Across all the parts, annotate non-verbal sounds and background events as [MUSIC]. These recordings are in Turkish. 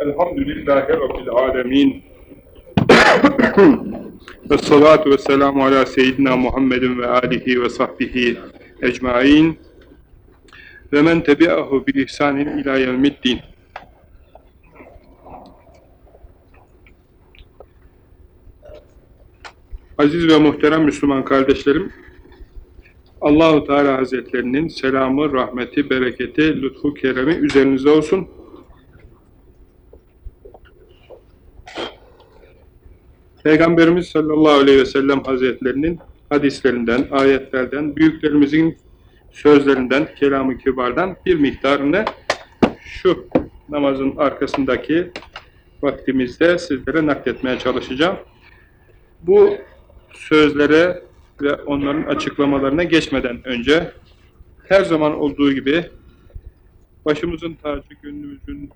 Elhamdülillahi Rabbil alemin. ve salatu ve selamu ala seyyidina Muhammedin ve alihi ve sahbihi ecmain ve men tebi'ahu bi ihsanin ila yevmiddin. Aziz ve muhterem Müslüman kardeşlerim, Allahu Teala Hazretlerinin selamı, rahmeti, bereketi, lütfu, keremi üzerinize olsun. Peygamberimiz sallallahu aleyhi ve sellem hazretlerinin hadislerinden, ayetlerden, büyüklerimizin sözlerinden, kelamı kibardan bir miktarını şu namazın arkasındaki vaktimizde sizlere nakletmeye çalışacağım. Bu sözlere ve onların açıklamalarına geçmeden önce her zaman olduğu gibi başımızın tacı, gönlümüzün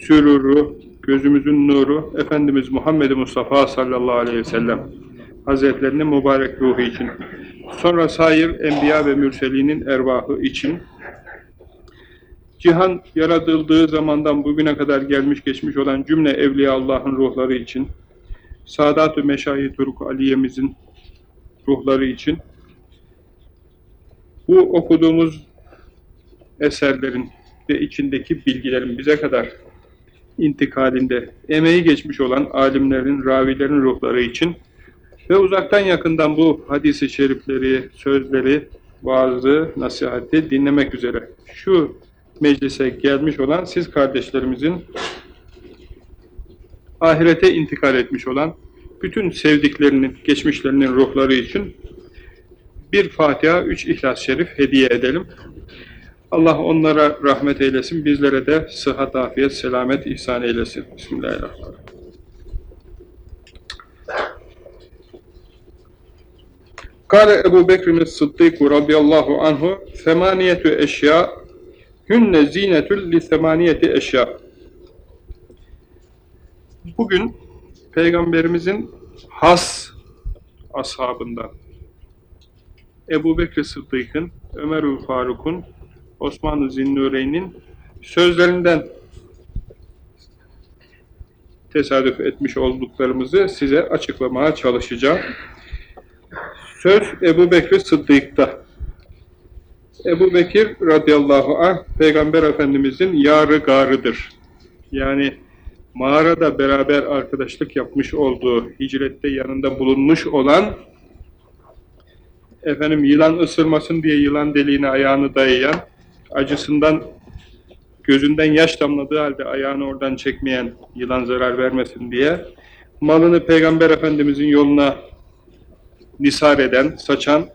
süruru, gözümüzün nuru Efendimiz Muhammed Mustafa sallallahu aleyhi ve sellem Hazretlerinin mübarek ruhu için. Sonra sair enbiya ve mürselinin ervahı için. Cihan yaratıldığı zamandan bugüne kadar gelmiş geçmiş olan cümle evliya Allah'ın ruhları için Sadat-ı Meşayi Turuk Aliye'mizin ruhları için bu okuduğumuz eserlerin ve içindeki bilgilerin bize kadar intikalinde emeği geçmiş olan alimlerin, ravilerin ruhları için ve uzaktan yakından bu hadisi şerifleri, sözleri, vaazı, nasihati dinlemek üzere şu meclise gelmiş olan siz kardeşlerimizin ahirete intikal etmiş olan bütün sevdiklerinin, geçmişlerinin ruhları için bir Fatiha, üç İhlas-ı Şerif hediye edelim. Allah onlara rahmet eylesin, bizlere de sıhhat, afiyet, selamet ihsan eylesin. Bismillahirrahmanirrahim. Kale Ebu Bekir'in Sıddık radıyallahu anhu Femaniyetü eşya Hünne zinetül li semaniyeti eşya Bugün Peygamberimizin has ashabından Ebu Bekir Sıddık'ın, Ömer-ül Faruk'un, Osman-ı Zinnureyn'in sözlerinden tesadüf etmiş olduklarımızı size açıklamaya çalışacağım. Söz Ebu Bekir Sıddık'ta. Ebu Bekir radıyallahu anh Peygamber Efendimizin yarı garıdır. Yani mağarada beraber arkadaşlık yapmış olduğu, hicrette yanında bulunmuş olan, efendim yılan ısırmasın diye yılan deliğine ayağını dayayan, acısından gözünden yaş damladığı halde ayağını oradan çekmeyen, yılan zarar vermesin diye, malını Peygamber Efendimizin yoluna nisar eden, saçan,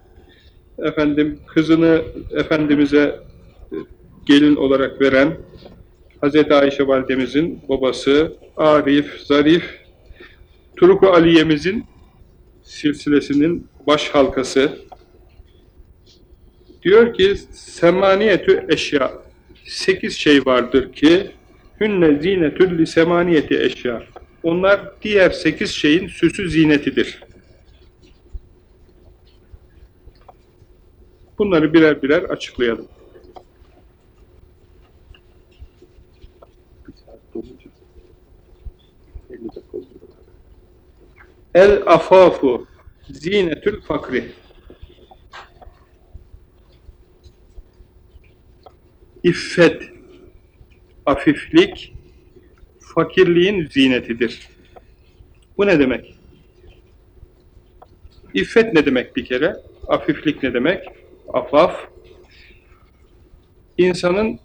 efendim kızını Efendimiz'e gelin olarak veren, Hz. Ayşe validemizin babası, Arif, Zarif, Turku Aliye'mizin silsilesinin baş halkası, diyor ki, semaniyetü eşya, sekiz şey vardır ki, hünne zinetül li semaniyeti eşya, onlar diğer sekiz şeyin süsü zinetidir. Bunları birer birer açıklayalım. El afafu zinetül fakri İffet, afiflik, fakirliğin zinetidir. Bu ne demek? İffet ne demek bir kere? Afiflik ne demek? Afaf, insanın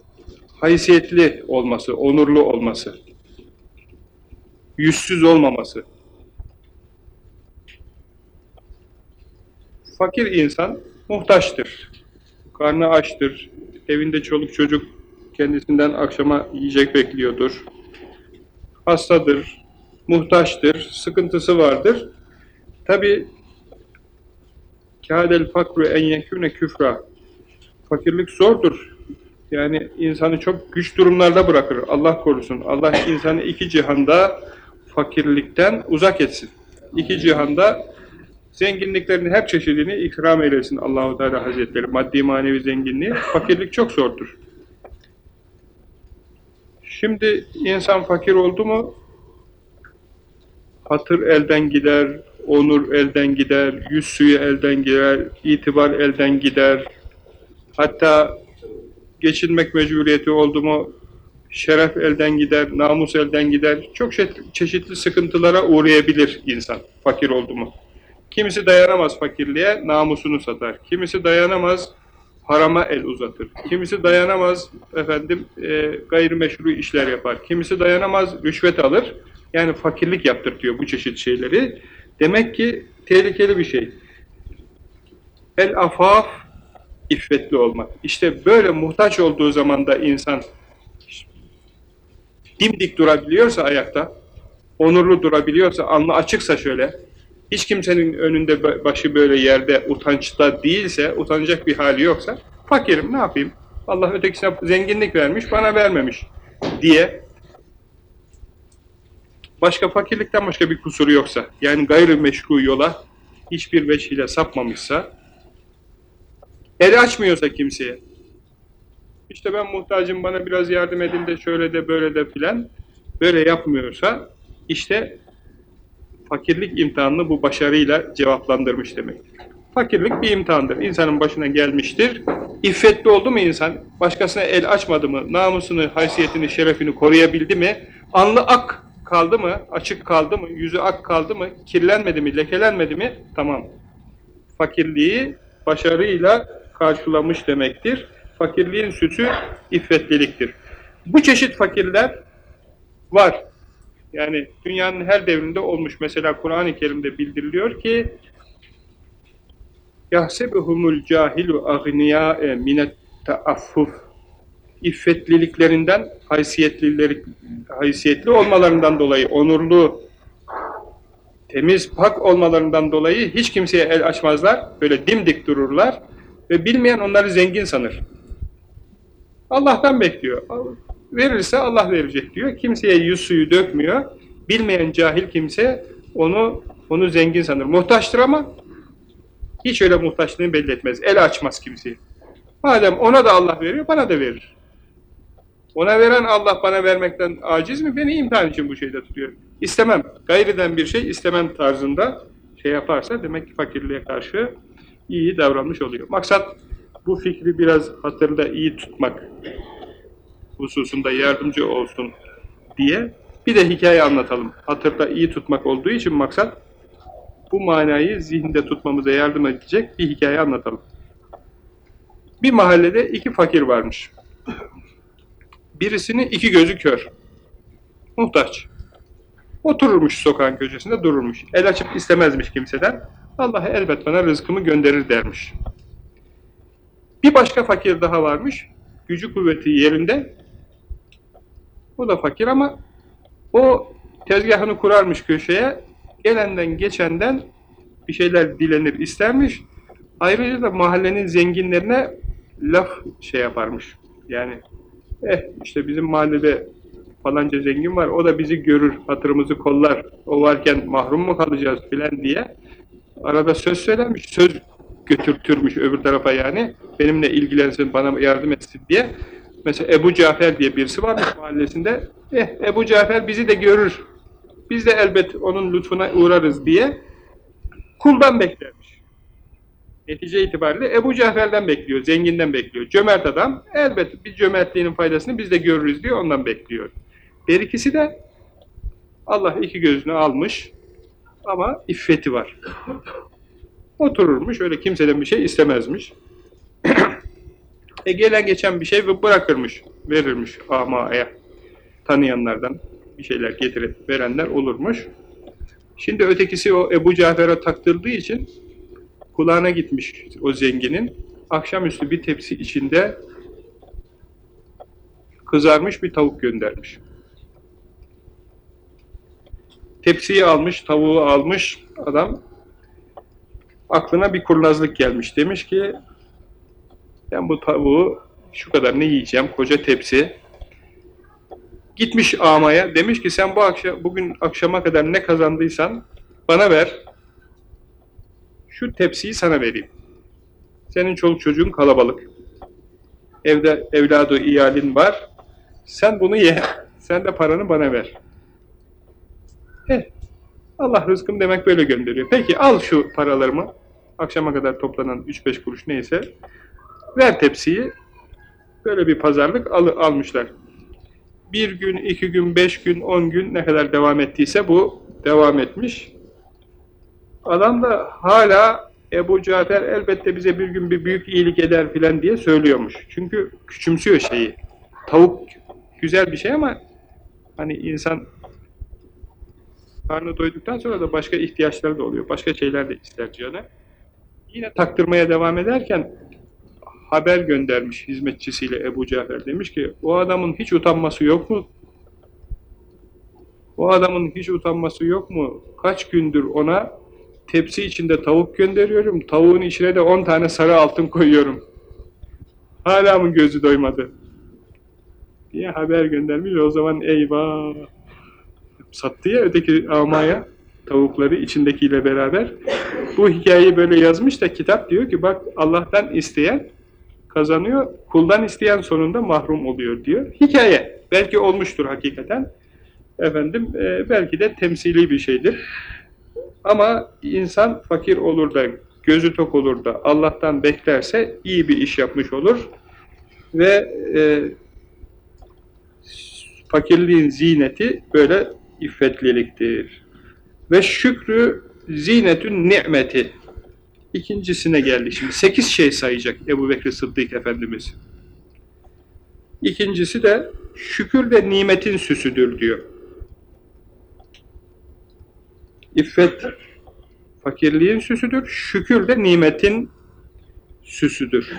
haysiyetli olması, onurlu olması, yüzsüz olmaması. Fakir insan muhtaçtır, karnı açtır, evinde çoluk çocuk kendisinden akşama yiyecek bekliyordur, hastadır, muhtaçtır, sıkıntısı vardır. Tabi kâdel fakru en yekûne küfra fakirlik zordur. Yani insanı çok güç durumlarda bırakır. Allah korusun. Allah insanı iki cihanda fakirlikten uzak etsin. İki cihanda zenginliklerin her çeşidini ikram eylesin Allahu Teala Hazretleri. Maddi manevi zenginliği. Fakirlik çok zordur. Şimdi insan fakir oldu mu hatır elden gider, onur elden gider, yüz suyu elden gider, itibar elden gider. Hatta geçinmek mecburiyeti oldu mu şeref elden gider, namus elden gider. Çok çeşitli sıkıntılara uğrayabilir insan fakir oldu mu. Kimisi dayanamaz fakirliğe, namusunu satar. Kimisi dayanamaz, harama el uzatır. Kimisi dayanamaz, efendim e, gayrimeşru işler yapar. Kimisi dayanamaz, rüşvet alır. Yani fakirlik yaptırtıyor bu çeşit şeyleri. Demek ki tehlikeli bir şey. El afaf, iffetli olmak. İşte böyle muhtaç olduğu zaman da insan dimdik durabiliyorsa ayakta, onurlu durabiliyorsa, alnı açıksa şöyle, hiç kimsenin önünde başı böyle yerde utançta değilse, utanacak bir hali yoksa, fakirim ne yapayım? Allah ötekisine zenginlik vermiş, bana vermemiş diye başka fakirlikten başka bir kusuru yoksa, yani gayrimeşru yola hiçbir veçhiyle sapmamışsa, el açmıyorsa kimseye, işte ben muhtacım bana biraz yardım edin de şöyle de böyle de filan, böyle yapmıyorsa, işte fakirlik imtihanını bu başarıyla cevaplandırmış demektir. Fakirlik bir imtihandır. İnsanın başına gelmiştir. İffetli oldu mu insan? Başkasına el açmadı mı? Namusunu, haysiyetini, şerefini koruyabildi mi? Anlı ak kaldı mı? Açık kaldı mı? Yüzü ak kaldı mı? Kirlenmedi mi? Lekelenmedi mi? Tamam. Fakirliği başarıyla karşılamış demektir. Fakirliğin süsü iffetliliktir. Bu çeşit fakirler var. Yani dünyanın her devrinde olmuş. Mesela Kur'an-ı Kerim'de bildiriliyor ki yahsebuhumul cahilu agniyae minet taaffuf iffetliliklerinden haysiyetlileri haysiyetli olmalarından dolayı onurlu temiz pak olmalarından dolayı hiç kimseye el açmazlar. Böyle dimdik dururlar ve bilmeyen onları zengin sanır. Allah'tan bekliyor. Verirse Allah verecek diyor. Kimseye yüz suyu dökmüyor. Bilmeyen cahil kimse onu onu zengin sanır. Muhtaçtır ama hiç öyle muhtaçlığını belli etmez. El açmaz kimseyi. Madem ona da Allah veriyor, bana da verir. Ona veren Allah bana vermekten aciz mi? Beni imtihan için bu şeyde tutuyor. İstemem. Gayriden bir şey istemem tarzında şey yaparsa demek ki fakirliğe karşı iyi davranmış oluyor. Maksat bu fikri biraz hatırda iyi tutmak hususunda yardımcı olsun diye bir de hikaye anlatalım. Hatırda iyi tutmak olduğu için maksat bu manayı zihinde tutmamıza yardım edecek bir hikaye anlatalım. Bir mahallede iki fakir varmış. Birisinin iki gözü kör. Muhtaç. Otururmuş sokağın köşesinde dururmuş. El açıp istemezmiş kimseden. Allah elbet bana rızkımı gönderir dermiş. Bir başka fakir daha varmış. Gücü kuvveti yerinde. O da fakir ama o tezgahını kurarmış köşeye. Gelenden geçenden bir şeyler dilenir istermiş. Ayrıca da mahallenin zenginlerine laf şey yaparmış. Yani eh işte bizim mahallede falanca zengin var, o da bizi görür, hatırımızı kollar, o varken mahrum mu kalacağız filan diye arada söz söylemiş, söz götürtürmüş öbür tarafa yani, benimle ilgilensin, bana yardım etsin diye. Mesela Ebu Cafer diye birisi varmış mahallesinde, eh Ebu Cafer bizi de görür, biz de elbet onun lütfuna uğrarız diye kuldan beklermiş. Netice itibariyle Ebu Cafer'den bekliyor, zenginden bekliyor. Cömert adam, elbet bir cömertliğinin faydasını biz de görürüz diye ondan bekliyor. Bir ikisi de Allah iki gözünü almış ama iffeti var. Otururmuş, öyle kimseden bir şey istemezmiş. [CLEARS THROAT] gelen geçen bir şey bırakırmış, verirmiş amaya. Tanıyanlardan bir şeyler getirip verenler olurmuş. Şimdi ötekisi o Ebu Cafer'e taktırdığı için kulağına gitmiş o zenginin. Akşamüstü bir tepsi içinde kızarmış bir tavuk göndermiş. Tepsiyi almış, tavuğu almış adam. Aklına bir kurnazlık gelmiş. Demiş ki ben bu tavuğu şu kadar ne yiyeceğim? Koca tepsi. Gitmiş amaya. Demiş ki sen bu akşam bugün akşama kadar ne kazandıysan bana ver. Şu tepsiyi sana vereyim. Senin çoluk çocuğun kalabalık. Evde evladı iyalin var. Sen bunu ye. Sen de paranı bana ver. Eh, Allah rızkım demek böyle gönderiyor. Peki al şu paralarımı. Akşama kadar toplanan 3-5 kuruş neyse. Ver tepsiyi. Böyle bir pazarlık al, almışlar. Bir gün, iki gün, beş gün, on gün ne kadar devam ettiyse bu devam etmiş. Adam da hala Ebu Cafer elbette bize bir gün bir büyük iyilik eder filan diye söylüyormuş. Çünkü küçümsüyor şeyi. Tavuk güzel bir şey ama hani insan karnı doyduktan sonra da başka ihtiyaçları da oluyor. Başka şeyler de ister canı. Yine taktırmaya devam ederken haber göndermiş hizmetçisiyle Ebu Cafer. Demiş ki o adamın hiç utanması yok mu? O adamın hiç utanması yok mu? Kaç gündür ona tepsi içinde tavuk gönderiyorum. Tavuğun içine de 10 tane sarı altın koyuyorum. Hala mı gözü doymadı? diye haber göndermiş. O zaman eyvah sattı ya öteki amaya tavukları içindekiyle beraber. Bu hikayeyi böyle yazmış da kitap diyor ki bak Allah'tan isteyen kazanıyor, kuldan isteyen sonunda mahrum oluyor diyor. Hikaye. Belki olmuştur hakikaten. Efendim e, belki de temsili bir şeydir. Ama insan fakir olur da, gözü tok olur da Allah'tan beklerse iyi bir iş yapmış olur. Ve e, fakirliğin zineti böyle iffetliliktir. Ve şükrü zinetün nimeti. İkincisine geldi şimdi. Sekiz şey sayacak Ebu Bekir Sıddık Efendimiz. İkincisi de şükür de nimetin süsüdür diyor. İffet fakirliğin süsüdür, şükür de nimetin süsüdür.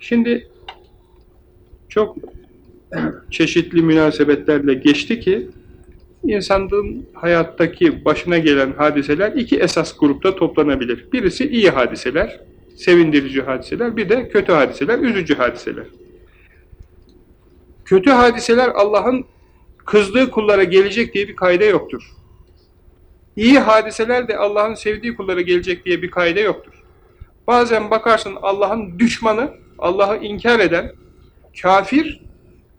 Şimdi çok çeşitli münasebetlerle geçti ki insanlığın hayattaki başına gelen hadiseler iki esas grupta toplanabilir. Birisi iyi hadiseler, sevindirici hadiseler, bir de kötü hadiseler, üzücü hadiseler. Kötü hadiseler Allah'ın kızdığı kullara gelecek diye bir kaide yoktur. İyi hadiseler de Allah'ın sevdiği kullara gelecek diye bir kaide yoktur. Bazen bakarsın Allah'ın düşmanı, Allah'ı inkar eden, kafir,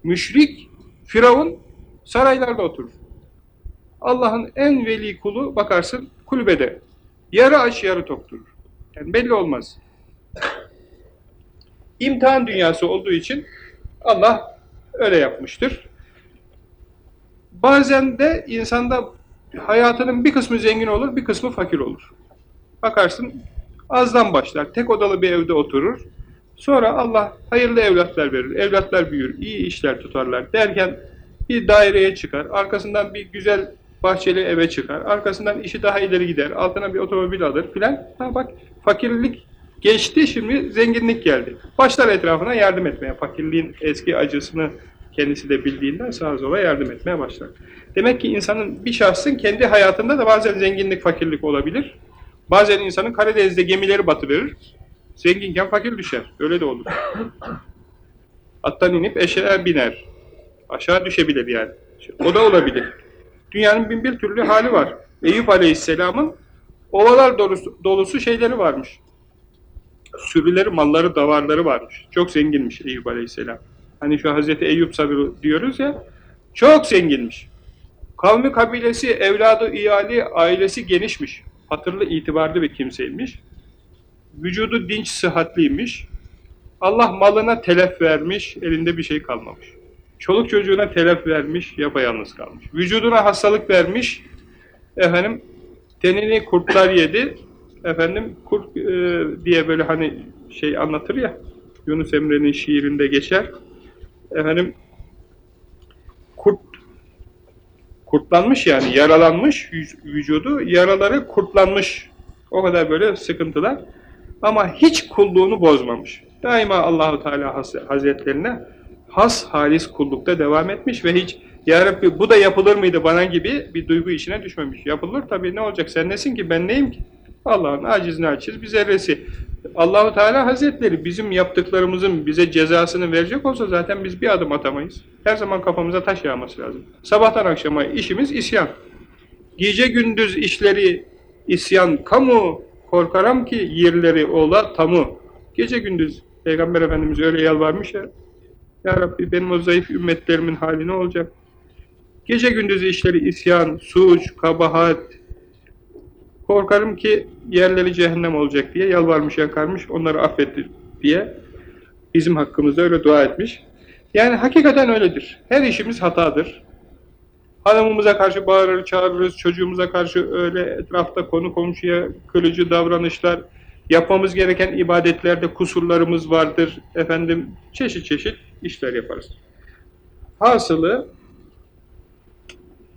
müşrik, firavun saraylarda oturur. Allah'ın en veli kulu bakarsın kulübede. Yarı aç yarı tok durur. Yani belli olmaz. İmtihan dünyası olduğu için Allah öyle yapmıştır. Bazen de insanda hayatının bir kısmı zengin olur, bir kısmı fakir olur. Bakarsın azdan başlar, tek odalı bir evde oturur. Sonra Allah hayırlı evlatlar verir, evlatlar büyür, iyi işler tutarlar derken bir daireye çıkar, arkasından bir güzel bahçeli eve çıkar, arkasından işi daha ileri gider, altına bir otomobil alır filan. Ha bak fakirlik geçti şimdi zenginlik geldi. Başlar etrafına yardım etmeye, fakirliğin eski acısını kendisi de bildiğinden sağa sola yardım etmeye başlar. Demek ki insanın bir şahsın kendi hayatında da bazen zenginlik, fakirlik olabilir. Bazen insanın Karadeniz'de gemileri batıverir. Zenginken fakir düşer. Öyle de olur. Attan inip eşeğe biner. Aşağı düşebilir yani. O da olabilir. Dünyanın bin bir türlü hali var. Eyüp Aleyhisselam'ın ovalar dolusu, dolusu şeyleri varmış. Sürüleri, malları, davarları varmış. Çok zenginmiş Eyüp Aleyhisselam. Hani şu Hazreti Eyüp sabırı diyoruz ya, çok zenginmiş. Kavmi kabilesi, evladı, iyali, ailesi genişmiş. Hatırlı, itibarlı bir kimseymiş. Vücudu dinç, sıhhatliymiş. Allah malına telef vermiş, elinde bir şey kalmamış. Çoluk çocuğuna telef vermiş, yapayalnız kalmış. Vücuduna hastalık vermiş, efendim, tenini kurtlar yedi, efendim, kurt e, diye böyle hani şey anlatır ya, Yunus Emre'nin şiirinde geçer, efendim, kurt, kurtlanmış yani, yaralanmış vücudu, yaraları kurtlanmış, o kadar böyle sıkıntılar, ama hiç kulluğunu bozmamış. Daima Allahu Teala Hazretlerine has halis kullukta devam etmiş ve hiç Ya Rabbi bu da yapılır mıydı bana gibi bir duygu içine düşmemiş. Yapılır tabii ne olacak sen nesin ki ben neyim ki? Allah'ın aciz naçiz bir zerresi. Allahu Teala Hazretleri bizim yaptıklarımızın bize cezasını verecek olsa zaten biz bir adım atamayız. Her zaman kafamıza taş yağması lazım. Sabahtan akşama işimiz isyan. Gece gündüz işleri isyan kamu korkaram ki yerleri ola tamu. Gece gündüz Peygamber Efendimiz öyle yalvarmış ya ya Rabbi benim o zayıf ümmetlerimin hali ne olacak? Gece gündüz işleri isyan, suç, kabahat. Korkarım ki yerleri cehennem olacak diye yalvarmış yakarmış, onları affetti diye bizim hakkımızda öyle dua etmiş. Yani hakikaten öyledir. Her işimiz hatadır. Hanımımıza karşı bağırır, çağırırız, çocuğumuza karşı öyle etrafta konu komşuya kırıcı davranışlar, yapmamız gereken ibadetlerde kusurlarımız vardır. Efendim çeşit çeşit işler yaparız. Hasılı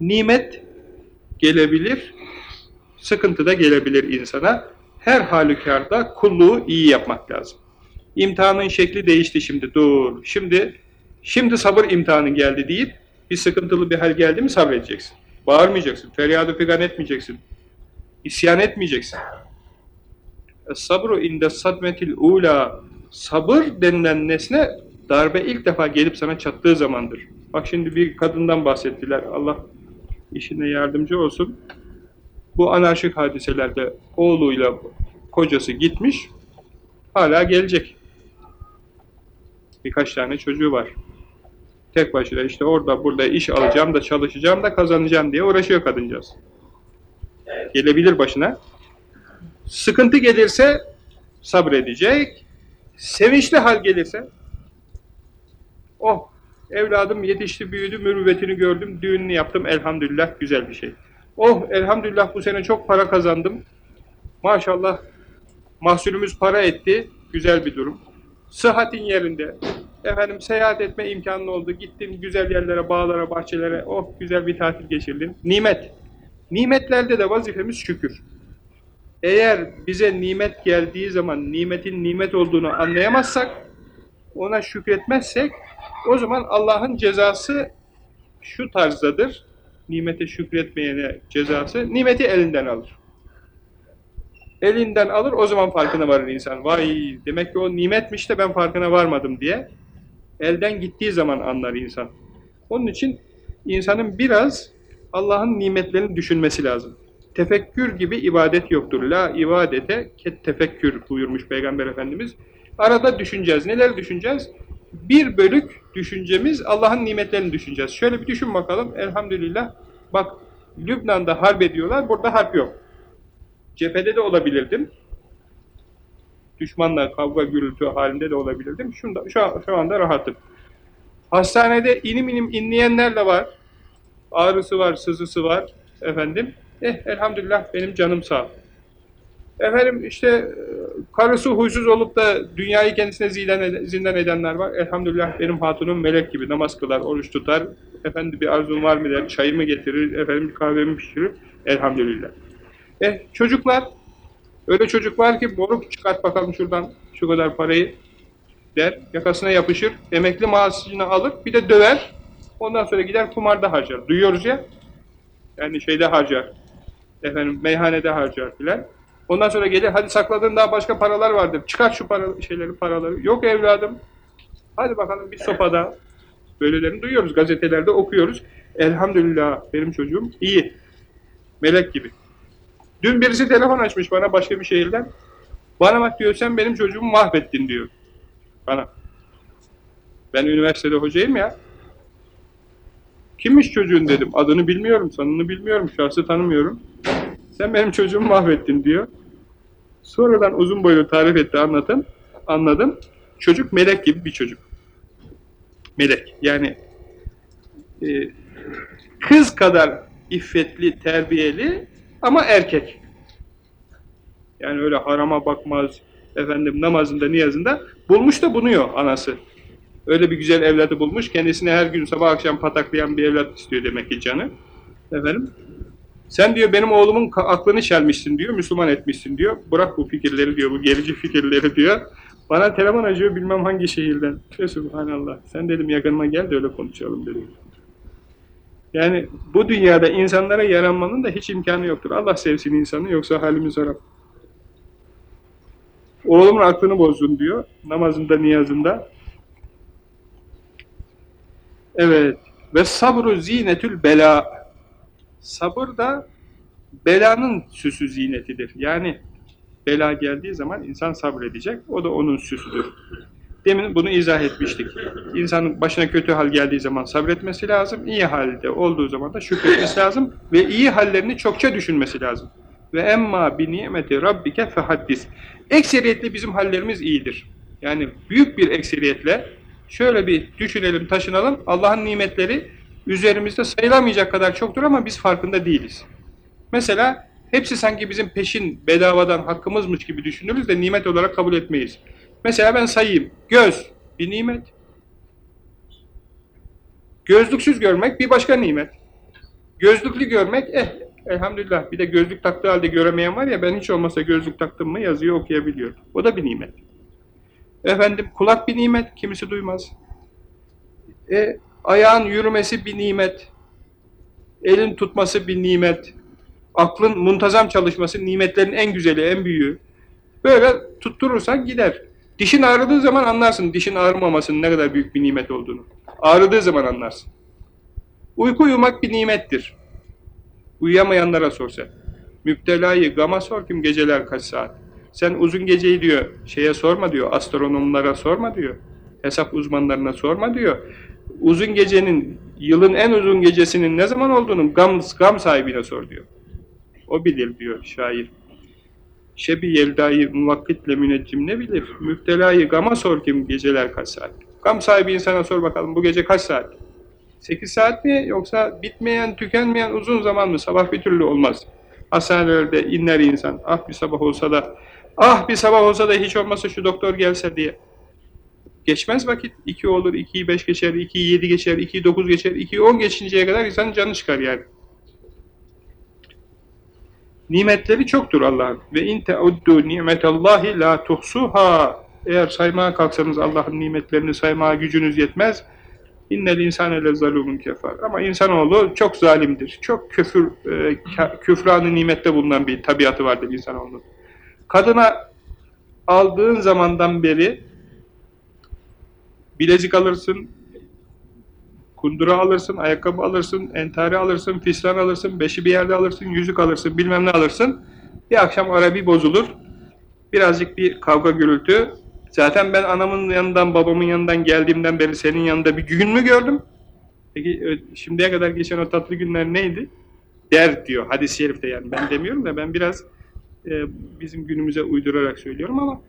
nimet gelebilir, sıkıntı da gelebilir insana. Her halükarda kulluğu iyi yapmak lazım. İmtihanın şekli değişti şimdi, dur. Şimdi, şimdi sabır imtihanı geldi deyip bir sıkıntılı bir hal geldi mi sabredeceksin. Bağırmayacaksın, feryadı figan etmeyeceksin. İsyan etmeyeceksin. Sabru inde sadmetil ula sabır denilen nesne darbe ilk defa gelip sana çattığı zamandır. Bak şimdi bir kadından bahsettiler. Allah işine yardımcı olsun. Bu anarşik hadiselerde oğluyla kocası gitmiş. Hala gelecek. Birkaç tane çocuğu var. Tek başına işte orada burada iş alacağım da çalışacağım da kazanacağım diye uğraşıyor kadıncağız. Gelebilir başına. Sıkıntı gelirse sabredecek. Sevinçli hal gelirse oh evladım yetişti büyüdü mürüvvetini gördüm düğününü yaptım elhamdülillah güzel bir şey. Oh elhamdülillah bu sene çok para kazandım. Maşallah mahsulümüz para etti. Güzel bir durum. Sıhhatin yerinde. Efendim seyahat etme imkanı oldu. Gittim güzel yerlere, bağlara, bahçelere. Oh güzel bir tatil geçirdim. Nimet. Nimetlerde de vazifemiz şükür. Eğer bize nimet geldiği zaman nimetin nimet olduğunu anlayamazsak, ona şükretmezsek, o zaman Allah'ın cezası şu tarzdadır. Nimete şükretmeyene cezası, nimeti elinden alır. Elinden alır, o zaman farkına varır insan. Vay, demek ki o nimetmiş de ben farkına varmadım diye. Elden gittiği zaman anlar insan. Onun için insanın biraz Allah'ın nimetlerini düşünmesi lazım. Tefekkür gibi ibadet yoktur. La ibadete ket tefekkür buyurmuş Peygamber Efendimiz. Arada düşüneceğiz. Neler düşüneceğiz? Bir bölük düşüncemiz Allah'ın nimetlerini düşüneceğiz. Şöyle bir düşün bakalım. Elhamdülillah. Bak Lübnan'da harp ediyorlar. Burada harp yok. Cephede de olabilirdim. Düşmanla kavga gürültü halinde de olabilirdim. Şunda, şu, şu anda rahatım. Hastanede inim inim inleyenler de var. Ağrısı var, sızısı var. Efendim. Eh elhamdülillah benim canım sağ. Efendim işte karısı huysuz olup da dünyayı kendisine zindan, edenler var. Elhamdülillah benim hatunum melek gibi namaz kılar, oruç tutar. Efendim bir arzun var mı der, çayımı getirir, efendim kahvemi pişirir. Elhamdülillah. Eh çocuklar, öyle çocuk var ki moruk çıkart bakalım şuradan şu kadar parayı der, yakasına yapışır, emekli maaşını alır, bir de döver. Ondan sonra gider kumarda harcar. Duyuyoruz ya, yani şeyde harcar, efendim meyhanede harcar filan. Ondan sonra gelir, hadi sakladığın daha başka paralar vardır, çıkart şu para, şeyleri, paraları. Yok evladım, hadi bakalım bir sopada. Böylelerini duyuyoruz, gazetelerde okuyoruz. Elhamdülillah benim çocuğum iyi, melek gibi. Dün birisi telefon açmış bana başka bir şehirden. Bana bak diyor, sen benim çocuğumu mahvettin diyor. Bana. Ben üniversitede hocayım ya. Kimmiş çocuğun dedim. Adını bilmiyorum, sanını bilmiyorum, şahsı tanımıyorum. Sen benim çocuğumu mahvettin diyor. Sonradan uzun boylu tarif etti, anlatın. Anladım. Çocuk melek gibi bir çocuk. Melek. Yani e, kız kadar iffetli, terbiyeli ama erkek. Yani öyle harama bakmaz, efendim namazında, niyazında bulmuş da bunuyor anası. Öyle bir güzel evladı bulmuş, kendisine her gün sabah akşam pataklayan bir evlat istiyor demek ki canı. Efendim, sen diyor benim oğlumun aklını çelmişsin diyor, Müslüman etmişsin diyor. Bırak bu fikirleri diyor, bu gerici fikirleri diyor. Bana telefon acıyor bilmem hangi şehirden. Subhanallah. Sen dedim yakınıma gel de öyle konuşalım dedim. Yani bu dünyada insanlara yaranmanın da hiç imkanı yoktur. Allah sevsin insanı yoksa halimiz harap. Oğlumun aklını bozdun diyor. Namazında, niyazında. Evet. Ve sabru zinetül bela. Sabır da belanın süsü zinetidir. Yani bela geldiği zaman insan sabredecek. O da onun süsüdür. Demin bunu izah etmiştik. İnsanın başına kötü hal geldiği zaman sabretmesi lazım. İyi halde olduğu zaman da şükretmesi lazım. Ve iyi hallerini çokça düşünmesi lazım. Ve emma bi nimeti rabbike fehaddis. Ekseriyetle bizim hallerimiz iyidir. Yani büyük bir ekseriyetle şöyle bir düşünelim, taşınalım. Allah'ın nimetleri üzerimizde sayılamayacak kadar çoktur ama biz farkında değiliz. Mesela hepsi sanki bizim peşin bedavadan hakkımızmış gibi düşünürüz de nimet olarak kabul etmeyiz. Mesela ben sayayım. Göz bir nimet. Gözlüksüz görmek bir başka nimet. Gözlüklü görmek eh elhamdülillah bir de gözlük taktığı halde göremeyen var ya ben hiç olmasa gözlük taktım mı yazıyı okuyabiliyor. O da bir nimet. Efendim kulak bir nimet kimisi duymaz. E, ayağın yürümesi bir nimet. Elin tutması bir nimet. Aklın muntazam çalışması nimetlerin en güzeli, en büyüğü. Böyle tutturursan gider. Dişin ağrıdığı zaman anlarsın dişin ağrımamasının ne kadar büyük bir nimet olduğunu. Ağrıdığı zaman anlarsın. Uyku uyumak bir nimettir. Uyuyamayanlara sor sen. Müptelayı gama sor kim geceler kaç saat. Sen uzun geceyi diyor şeye sorma diyor, astronomlara sorma diyor. Hesap uzmanlarına sorma diyor. Uzun gecenin, yılın en uzun gecesinin ne zaman olduğunu gam, gam sahibine sor diyor. O bilir diyor şair. Şebi yeldayı muvakkitle müneccim ne bilir? Müptelayı gama sor kim geceler kaç saat? Gam sahibi insana sor bakalım bu gece kaç saat? 8 saat mi yoksa bitmeyen, tükenmeyen uzun zaman mı? Sabah bir türlü olmaz. Hastanelerde inler insan. Ah bir sabah olsa da, ah bir sabah olsa da hiç olmazsa şu doktor gelse diye. Geçmez vakit. 2 olur, 2'yi 5 geçer, 2'yi 7 geçer, 2'yi 9 geçer, 2'yi 10 geçinceye kadar insanın canı çıkar yani. Nimetleri çoktur Allah'ın. Ve in teuddu nimetallahi la tuhsuha. Eğer saymaya kalksanız Allah'ın nimetlerini saymaya gücünüz yetmez. İnnel insane le zalumun kefar. Ama insanoğlu çok zalimdir. Çok küfür e, küfranı nimette bulunan bir tabiatı vardır insanoğlunun. Kadına aldığın zamandan beri bilezik alırsın, kundura alırsın, ayakkabı alırsın, entari alırsın, fistan alırsın, beşi bir yerde alırsın, yüzük alırsın, bilmem ne alırsın. Bir akşam ara bir bozulur. Birazcık bir kavga gürültü. Zaten ben anamın yanından, babamın yanından geldiğimden beri senin yanında bir gün mü gördüm? Peki şimdiye kadar geçen o tatlı günler neydi? Der diyor hadis-i şerifte yani. Ben demiyorum da ben biraz e, bizim günümüze uydurarak söylüyorum ama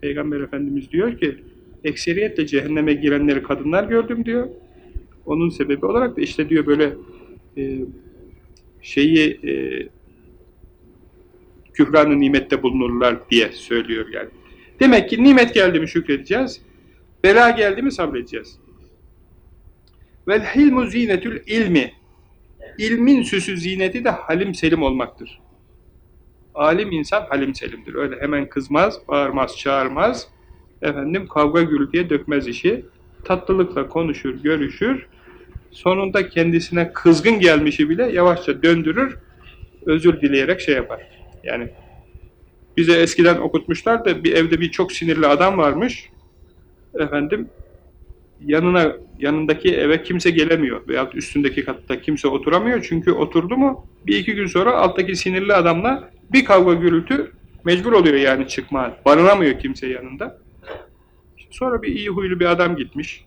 Peygamber Efendimiz diyor ki ekseriyetle cehenneme girenleri kadınlar gördüm diyor. Onun sebebi olarak da işte diyor böyle e, şeyi e, küfranı nimette bulunurlar diye söylüyor yani. Demek ki nimet geldi mi şükredeceğiz, bela geldi mi sabredeceğiz. Vel hilmu zinetül ilmi. İlmin süsü zineti de halim selim olmaktır. Alim insan halim selimdir. Öyle hemen kızmaz, bağırmaz, çağırmaz. Efendim kavga gürültüye dökmez işi. Tatlılıkla konuşur, görüşür. Sonunda kendisine kızgın gelmişi bile yavaşça döndürür. Özür dileyerek şey yapar. Yani bize eskiden okutmuşlar da bir evde bir çok sinirli adam varmış. Efendim yanına yanındaki eve kimse gelemiyor veya üstündeki katta kimse oturamıyor. Çünkü oturdu mu bir iki gün sonra alttaki sinirli adamla bir kavga gürültü mecbur oluyor yani çıkma. Barınamıyor kimse yanında. Sonra bir iyi huylu bir adam gitmiş.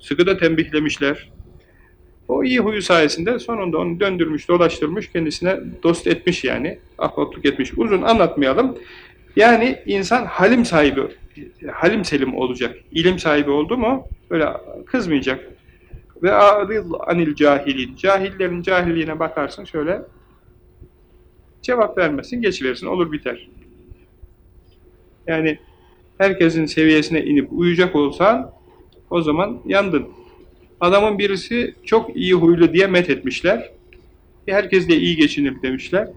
Sıkı da tembihlemişler. O iyi huyu sayesinde sonunda onu döndürmüş, dolaştırmış, kendisine dost etmiş yani. Ahbaplık etmiş. Uzun anlatmayalım. Yani insan halim sahibi, halim selim olacak. İlim sahibi oldu mu böyle kızmayacak. Ve arıl anil cahilin. Cahillerin cahilliğine bakarsın şöyle cevap vermesin, geçiversin, olur biter. Yani herkesin seviyesine inip uyuyacak olsan o zaman yandın. Adamın birisi çok iyi huylu diye met etmişler. Herkes de iyi geçinir demişler.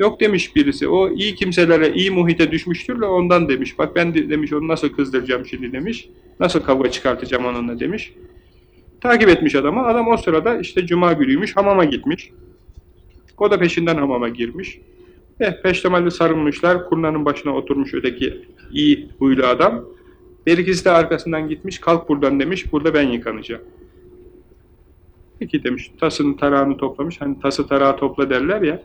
Yok demiş birisi, o iyi kimselere, iyi muhite düşmüştür de ondan demiş. Bak ben de, demiş onu nasıl kızdıracağım şimdi demiş. Nasıl kavga çıkartacağım onunla demiş. Takip etmiş adamı. Adam o sırada işte cuma günüymüş, hamama gitmiş. O da peşinden hamama girmiş. Eh peştemalli sarılmışlar, kurnanın başına oturmuş öteki iyi huylu adam. Bir ikisi de arkasından gitmiş, kalk buradan demiş, burada ben yıkanacağım. Peki demiş, tasını tarağını toplamış, hani tası tarağı topla derler ya,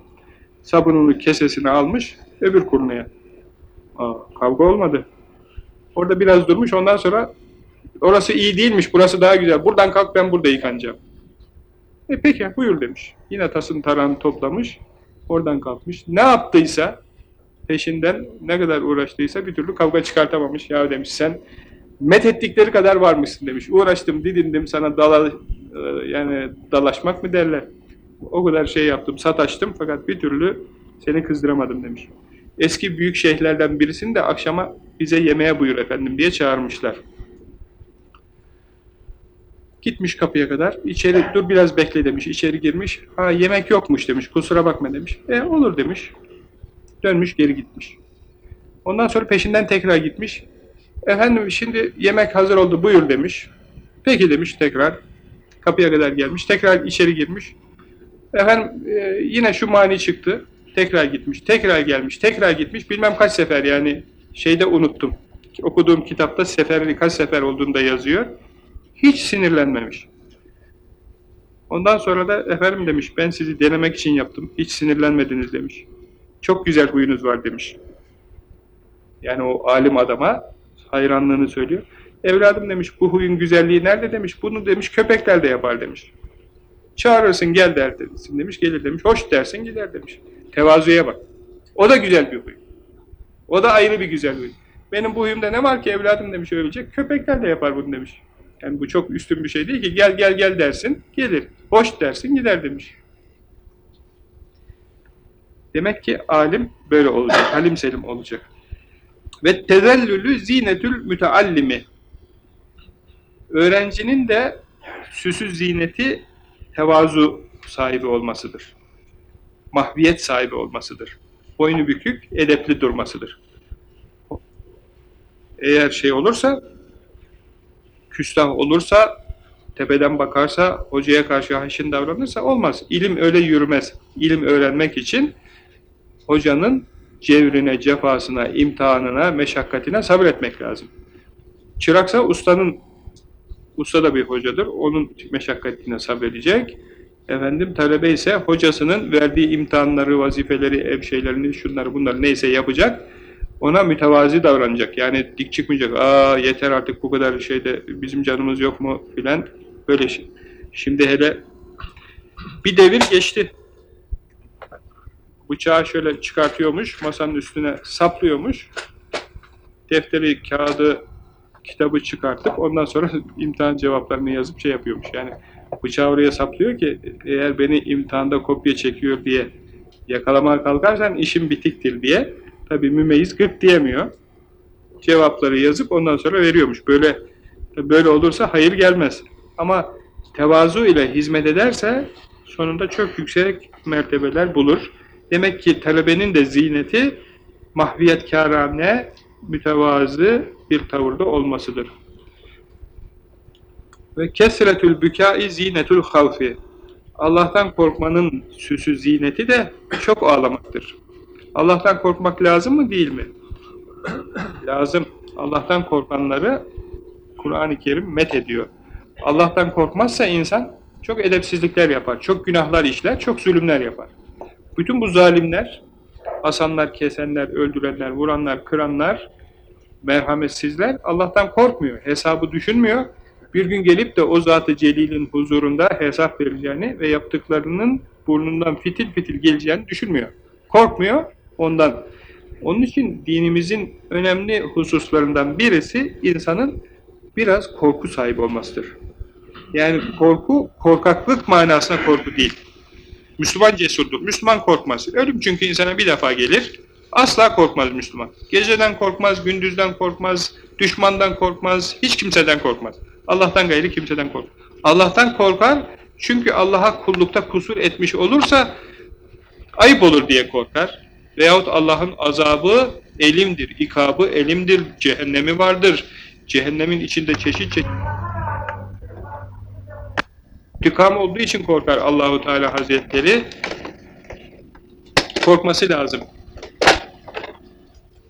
sabununu kesesini almış, öbür kurnaya. Aa, kavga olmadı. Orada biraz durmuş ondan sonra orası iyi değilmiş burası daha güzel. Buradan kalk ben burada yıkanacağım. E peki buyur demiş. Yine tasın tarağını toplamış. Oradan kalkmış. Ne yaptıysa peşinden ne kadar uğraştıysa bir türlü kavga çıkartamamış. Ya demiş sen met ettikleri kadar varmışsın demiş. Uğraştım, didindim sana dala, e, yani dalaşmak mı derler. O kadar şey yaptım, sataştım fakat bir türlü seni kızdıramadım demiş. Eski büyük şeyhlerden birisini de akşama bize yemeğe buyur efendim diye çağırmışlar. Gitmiş kapıya kadar, içeri dur biraz bekle demiş, içeri girmiş. Ha yemek yokmuş demiş, kusura bakma demiş. E olur demiş. Dönmüş geri gitmiş. Ondan sonra peşinden tekrar gitmiş. Efendim şimdi yemek hazır oldu buyur demiş. Peki demiş tekrar. Kapıya kadar gelmiş. Tekrar içeri girmiş. Efendim e, yine şu mani çıktı. Tekrar gitmiş. Tekrar gelmiş. Tekrar gitmiş. Bilmem kaç sefer yani şeyde unuttum. Okuduğum kitapta seferli kaç sefer olduğunda yazıyor. Hiç sinirlenmemiş. Ondan sonra da efendim demiş ben sizi denemek için yaptım. Hiç sinirlenmediniz demiş. Çok güzel huyunuz var demiş. Yani o alim adama hayranlığını söylüyor. Evladım demiş bu huyun güzelliği nerede demiş. Bunu demiş köpekler de yapar demiş. Çağırırsın gel dersin demiş. Gelir demiş. Hoş dersin gider demiş. Tevazuya bak. O da güzel bir huy. O da ayrı bir güzel huy. Benim bu huyumda ne var ki evladım demiş övecek. Köpekler de yapar bunu demiş. Yani bu çok üstün bir şey değil ki. Gel gel gel dersin gelir. Hoş dersin gider demiş. Demek ki alim böyle olacak. Halim selim olacak. Ve tezellülü zinetül müteallimi. Öğrencinin de süsü zineti tevazu sahibi olmasıdır. Mahviyet sahibi olmasıdır. Boynu bükük, edepli durmasıdır. Eğer şey olursa, küstah olursa, tepeden bakarsa, hocaya karşı haşin davranırsa olmaz. İlim öyle yürümez. İlim öğrenmek için hocanın cevrine, cefasına, imtihanına, meşakkatine sabretmek lazım. Çıraksa ustanın, usta da bir hocadır, onun meşakkatine sabredecek. Efendim talebe ise hocasının verdiği imtihanları, vazifeleri, ev şeylerini, şunları bunları neyse yapacak. Ona mütevazi davranacak. Yani dik çıkmayacak. Aa yeter artık bu kadar şeyde bizim canımız yok mu filan. Böyle şey. Şimdi hele bir devir geçti bıçağı şöyle çıkartıyormuş, masanın üstüne saplıyormuş, defteri, kağıdı, kitabı çıkartıp ondan sonra [LAUGHS] imtihan cevaplarını yazıp şey yapıyormuş. Yani bıçağı oraya saplıyor ki eğer beni imtihanda kopya çekiyor diye yakalamaya kalkarsan işim bitiktir diye tabi mümeyyiz gık diyemiyor. Cevapları yazıp ondan sonra veriyormuş. Böyle böyle olursa hayır gelmez. Ama tevazu ile hizmet ederse sonunda çok yüksek mertebeler bulur. Demek ki talebenin de ziyneti mahviyetkârâne, mütevazı bir tavırda olmasıdır. Ve kesretül bükâi ziynetül havfi. Allah'tan korkmanın süsü ziyneti de çok ağlamaktır. Allah'tan korkmak lazım mı değil mi? lazım. Allah'tan korkanları Kur'an-ı Kerim met ediyor. Allah'tan korkmazsa insan çok edepsizlikler yapar, çok günahlar işler, çok zulümler yapar. Bütün bu zalimler, asanlar, kesenler, öldürenler, vuranlar, kıranlar, merhametsizler Allah'tan korkmuyor, hesabı düşünmüyor. Bir gün gelip de o Zat-ı Celil'in huzurunda hesap vereceğini ve yaptıklarının burnundan fitil fitil geleceğini düşünmüyor. Korkmuyor ondan. Onun için dinimizin önemli hususlarından birisi insanın biraz korku sahibi olmasıdır. Yani korku, korkaklık manasına korku değil. Müslüman cesurdur. Müslüman korkmaz. Ölüm çünkü insana bir defa gelir. Asla korkmaz Müslüman. Geceden korkmaz, gündüzden korkmaz, düşmandan korkmaz, hiç kimseden korkmaz. Allah'tan gayri kimseden korkmaz. Allah'tan korkar çünkü Allah'a kullukta kusur etmiş olursa ayıp olur diye korkar. Veyahut Allah'ın azabı elimdir, ikabı elimdir, cehennemi vardır. Cehennemin içinde çeşit çeşit İntikam olduğu için korkar Allahu Teala Hazretleri. Korkması lazım.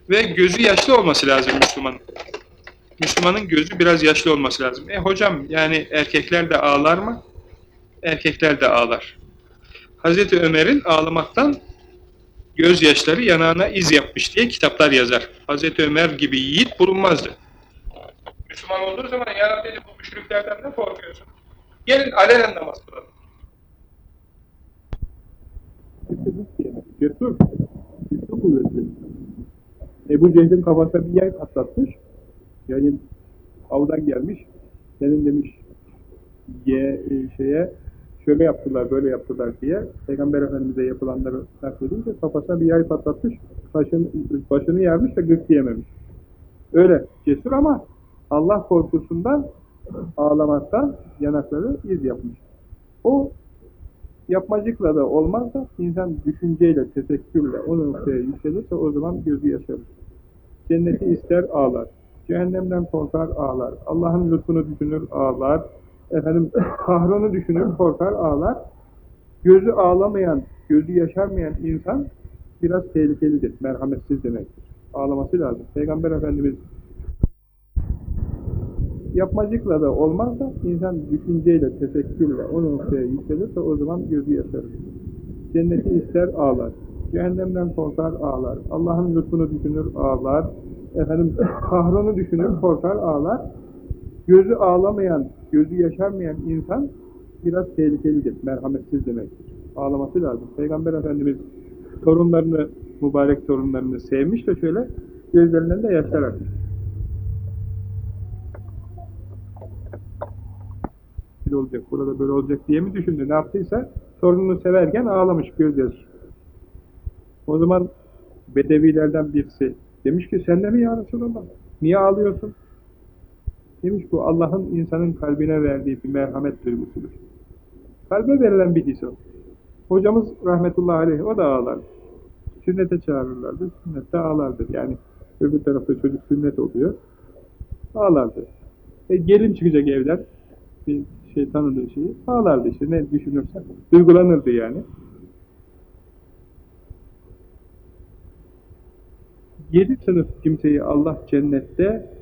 Ve gözü yaşlı olması lazım Müslümanın. Müslümanın gözü biraz yaşlı olması lazım. E hocam yani erkekler de ağlar mı? Erkekler de ağlar. Hazreti Ömer'in ağlamaktan gözyaşları yanağına iz yapmış diye kitaplar yazar. Hazreti Ömer gibi yiğit bulunmazdı. Müslüman olduğu zaman ya dedi bu müşriklerden ne korkuyorsun? Gelin alenen namaz kılalım. Cesur, güçlü kuvvetli. Ebu Cehil'in kafasına bir yay patlatmış. Yayın avdan gelmiş. Senin demiş ye, şeye şöyle yaptılar, böyle yaptılar diye Peygamber Efendimiz'e yapılanları nakledince kafasına bir yay patlatmış, başını, başını yarmış da gık diyememiş. Öyle cesur ama Allah korkusundan ağlamaktan yanakları iz yapmış. O yapmacıkla da olmaz da insan düşünceyle, tefekkürle o noktaya yükselirse o zaman gözü yaşarır. Cenneti ister ağlar, cehennemden korkar ağlar, Allah'ın lütfunu düşünür ağlar, efendim [LAUGHS] kahrını düşünür korkar ağlar. Gözü ağlamayan, gözü yaşarmayan insan biraz tehlikelidir, merhametsiz demektir. Ağlaması lazım. Peygamber Efendimiz yapmacıkla da olmaz da insan düşünceyle, tefekkürle o noktaya yükselirse o zaman gözü yaşarır. Cenneti ister ağlar, cehennemden korkar ağlar, Allah'ın lütfunu düşünür ağlar, efendim [LAUGHS] kahrını düşünür korkar ağlar. Gözü ağlamayan, gözü yaşarmayan insan biraz tehlikelidir, merhametsiz demektir. Ağlaması lazım. Peygamber Efendimiz torunlarını, mübarek torunlarını sevmiş de şöyle gözlerinden de yaşlar akmış. olacak, burada böyle olacak diye mi düşündü? Ne yaptıysa torununu severken ağlamış gözyaşı. O zaman Bedevilerden birisi demiş ki sen de mi ya Resulallah? Niye ağlıyorsun? Demiş bu Allah'ın insanın kalbine verdiği bir merhamet duygusudur. Kalbe verilen bir his o. Hocamız rahmetullahi aleyh o da ağlar. Sünnete çağırırlardı. Sünnette ağlardı. Yani öbür tarafta çocuk sünnet oluyor. Ağlardı. E, gelin çıkacak evden. Bir şey tanıdığı şeyi ağlardı işte ne düşünürse. Duygulanırdı yani. Yedi sınıf kimseyi Allah cennette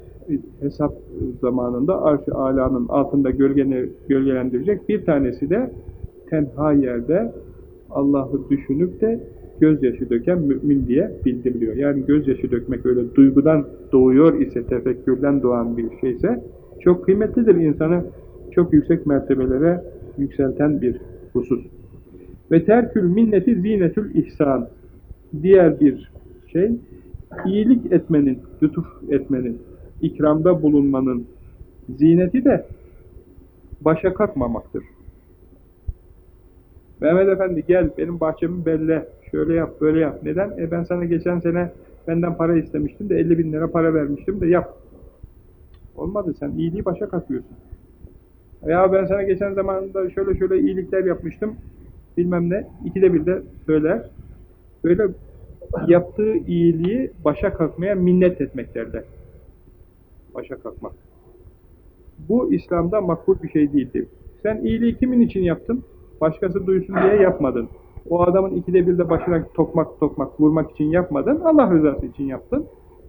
hesap zamanında arş-ı alanın altında gölgeni, gölgelendirecek. Bir tanesi de tenha yerde Allah'ı düşünüp de gözyaşı döken mümin diye bildiriliyor. Yani gözyaşı dökmek öyle duygudan doğuyor ise, tefekkürden doğan bir şeyse çok kıymetlidir insanı çok yüksek mertebelere yükselten bir husus. Ve terkül minneti zinetül ihsan. Diğer bir şey, iyilik etmenin, lütuf etmenin, ikramda bulunmanın zineti de başa kalkmamaktır. Mehmet Efendi gel benim bahçemi belle, şöyle yap, böyle yap. Neden? E ben sana geçen sene benden para istemiştim de 50 bin lira para vermiştim de yap. Olmadı sen iyiliği başa kalkıyorsun. Ya ben sana geçen zamanda şöyle şöyle iyilikler yapmıştım, bilmem ne, ikide bir de söyler. Böyle yaptığı iyiliği başa kalkmaya minnet etmek derler. Başa kalkmak. Bu İslam'da makbul bir şey değildir. Sen iyiliği kimin için yaptın? Başkası duysun diye yapmadın. O adamın ikide bir de başına tokmak tokmak vurmak için yapmadın, Allah rızası için yaptın.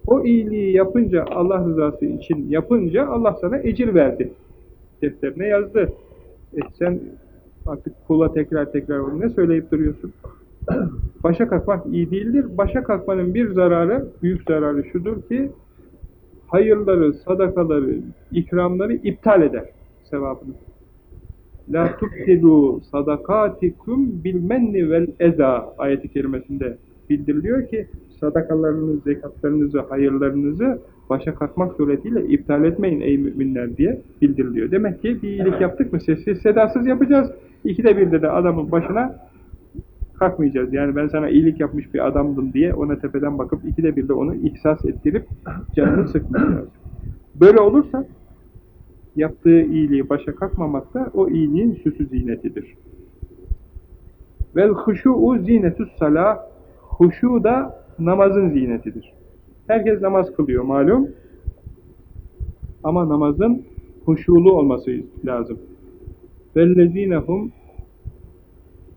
O iyiliği yapınca, Allah rızası için yapınca Allah sana ecir verdi defterine yazdı. E sen artık kula tekrar tekrar ne söyleyip duruyorsun? [CLEARS THROAT] Başa kalkmak iyi değildir. Başa kalkmanın bir zararı, büyük zararı şudur ki hayırları, sadakaları, ikramları iptal eder sevabını. La tubtilu sadakatikum bil menni vel eza ayeti kerimesinde bildiriliyor ki sadakalarınızı, zekatlarınızı, hayırlarınızı başa kalkmak suretiyle iptal etmeyin ey müminler diye bildiriliyor. Demek ki bir iyilik yaptık mı sessiz sedasız yapacağız. İkide birde de adamın başına kalkmayacağız. Yani ben sana iyilik yapmış bir adamdım diye ona tepeden bakıp ikide birde onu ihsas ettirip canını sıkmayacağız. Böyle olursa yaptığı iyiliği başa kalkmamak da o iyiliğin süsü zinetidir. Vel huşu'u zinetus salah huşu da namazın zinetidir. Herkes namaz kılıyor malum. Ama namazın huşulu olması lazım. وَالَّذ۪ينَهُمْ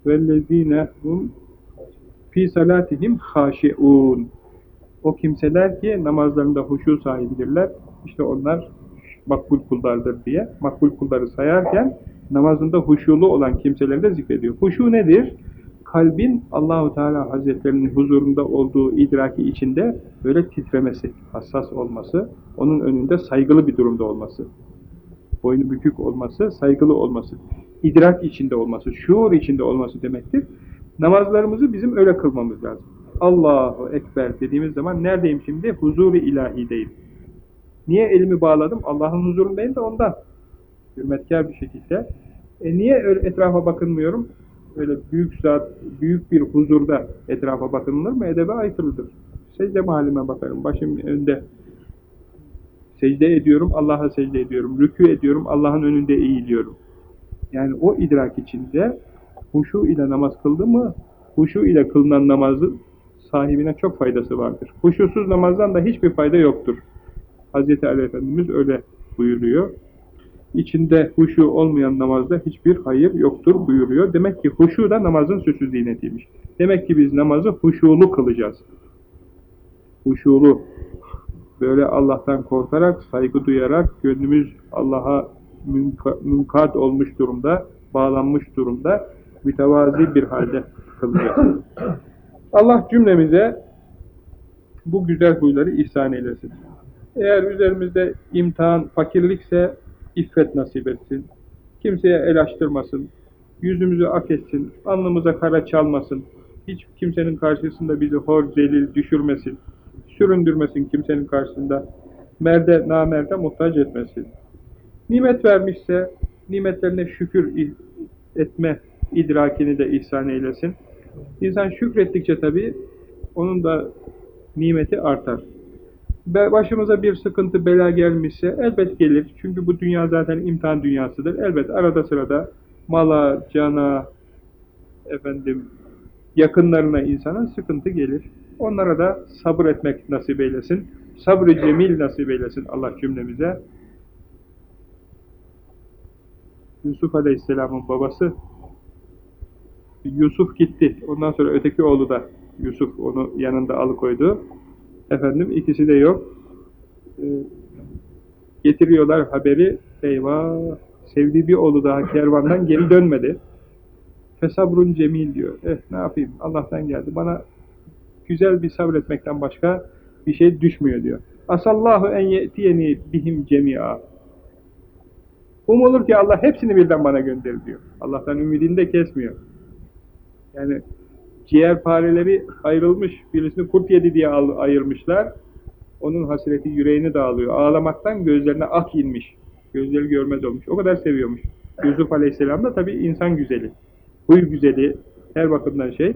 وَالَّذ۪ينَهُمْ fi salatihim haşiun. O kimseler ki namazlarında huşu sahibidirler. İşte onlar makbul kullardır diye makbul kulları sayarken namazında huşulu olan kimseleri de zikrediyor. Huşu nedir? kalbin Allahu Teala Hazretlerinin huzurunda olduğu idraki içinde böyle titremesi, hassas olması, onun önünde saygılı bir durumda olması, boynu bükük olması, saygılı olması, idrak içinde olması, şuur içinde olması demektir. Namazlarımızı bizim öyle kılmamız lazım. Allahu Ekber dediğimiz zaman neredeyim şimdi? Huzur-u ilahideyim. Niye elimi bağladım? Allah'ın huzurundayım da ondan. Hürmetkar bir şekilde. E niye öyle etrafa bakınmıyorum? Öyle büyük zat, büyük bir huzurda etrafa bakınılır mı? Edebe aykırıdır. Secde mahallime bakarım. Başım önde. Secde ediyorum, Allah'a secde ediyorum. Rükû ediyorum, Allah'ın önünde eğiliyorum. Yani o idrak içinde huşu ile namaz kıldı mı, huşu ile kılınan namazın sahibine çok faydası vardır. Huşusuz namazdan da hiçbir fayda yoktur. Hz. Ali Efendimiz öyle buyuruyor. İçinde huşu olmayan namazda hiçbir hayır yoktur buyuruyor. Demek ki huşu da namazın süsü zinetiymiş. Demek ki biz namazı huşulu kılacağız. Huşulu, böyle Allah'tan korkarak, saygı duyarak, gönlümüz Allah'a münkat olmuş durumda, bağlanmış durumda, mütevazi bir halde kılacağız. Allah cümlemize bu güzel huyları ihsan eylesin. Eğer üzerimizde imtihan, fakirlikse iffet nasip etsin. Kimseye el açtırmasın. Yüzümüzü ak etsin. Alnımıza kara çalmasın. Hiç kimsenin karşısında bizi hor, zelil düşürmesin. Süründürmesin kimsenin karşısında. Merde, namerde muhtaç etmesin. Nimet vermişse nimetlerine şükür etme idrakini de ihsan eylesin. İnsan şükrettikçe tabii onun da nimeti artar. Başımıza bir sıkıntı, bela gelmişse elbet gelir. Çünkü bu dünya zaten imtihan dünyasıdır. Elbet arada sırada mala, cana, efendim, yakınlarına insana sıkıntı gelir. Onlara da sabır etmek nasip eylesin. Sabrı cemil nasip eylesin Allah cümlemize. Yusuf Aleyhisselam'ın babası Yusuf gitti. Ondan sonra öteki oğlu da Yusuf onu yanında alıkoydu. Efendim ikisi de yok. Ee, getiriyorlar haberi. Eyvah! Sevdiği bir oğlu daha kervandan geri dönmedi. Fesabrun cemil diyor. Eh ne yapayım? Allah'tan geldi. Bana güzel bir sabretmekten başka bir şey düşmüyor diyor. Asallahu en ye'tiyeni bihim cemi'a. Umulur ki Allah hepsini birden bana gönderir diyor. Allah'tan ümidini de kesmiyor. Yani ciğer fareleri ayrılmış, birisini kurt yedi diye ayırmışlar. Onun hasreti yüreğini dağılıyor. Ağlamaktan gözlerine ak inmiş. Gözleri görmez olmuş. O kadar seviyormuş. Yusuf Aleyhisselam da tabii insan güzeli. Huy güzeli, her bakımdan şey.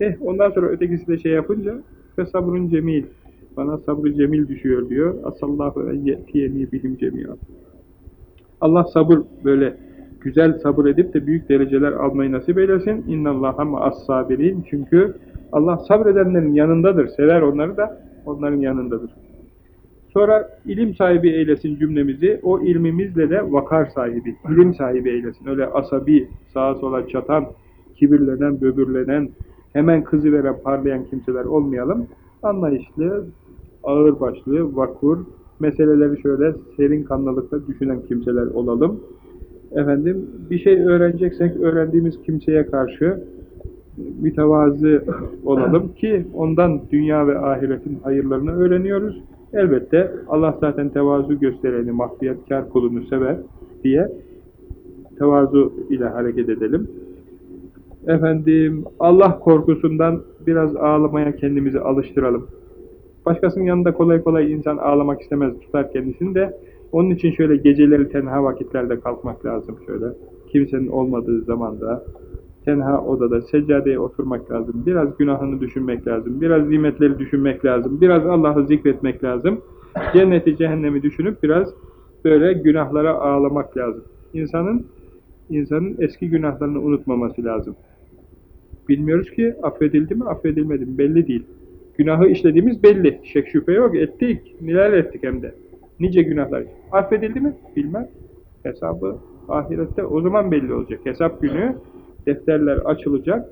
Eh ondan sonra ötekisi de şey yapınca ve sabrın cemil. Bana sabrı cemil düşüyor diyor. Asallahu en ye'tiyeni bihim cemiyat. Allah sabır böyle güzel sabır edip de büyük dereceler almayı nasip eylesin. İnnallâhe ma'as-sabirin. Çünkü Allah sabredenlerin yanındadır. Sever onları da onların yanındadır. Sonra ilim sahibi eylesin cümlemizi. O ilmimizle de vakar sahibi, ilim sahibi eylesin. Öyle asabi, sağa sola çatan, kibirlenen, böbürlenen, hemen kızı veren, parlayan kimseler olmayalım. Anlayışlı, ağırbaşlı, vakur, meseleleri şöyle serin kanlılıkla düşünen kimseler olalım efendim bir şey öğreneceksek öğrendiğimiz kimseye karşı mütevazı [LAUGHS] olalım ki ondan dünya ve ahiretin hayırlarını öğreniyoruz. Elbette Allah zaten tevazu göstereni, mahfiyetkar kulunu sever diye tevazu ile hareket edelim. Efendim Allah korkusundan biraz ağlamaya kendimizi alıştıralım. Başkasının yanında kolay kolay insan ağlamak istemez, tutar kendisini de onun için şöyle geceleri tenha vakitlerde kalkmak lazım şöyle. Kimsenin olmadığı zamanda tenha odada seccadeye oturmak lazım. Biraz günahını düşünmek lazım. Biraz nimetleri düşünmek lazım. Biraz Allah'ı zikretmek lazım. Cenneti cehennemi düşünüp biraz böyle günahlara ağlamak lazım. İnsanın insanın eski günahlarını unutmaması lazım. Bilmiyoruz ki affedildi mi affedilmedi mi belli değil. Günahı işlediğimiz belli. Şek şüphe yok. Ettik. Neler ettik hem de. Nice günahlar. Affedildi mi? Bilmem. Hesabı ahirette o zaman belli olacak. Hesap günü defterler açılacak.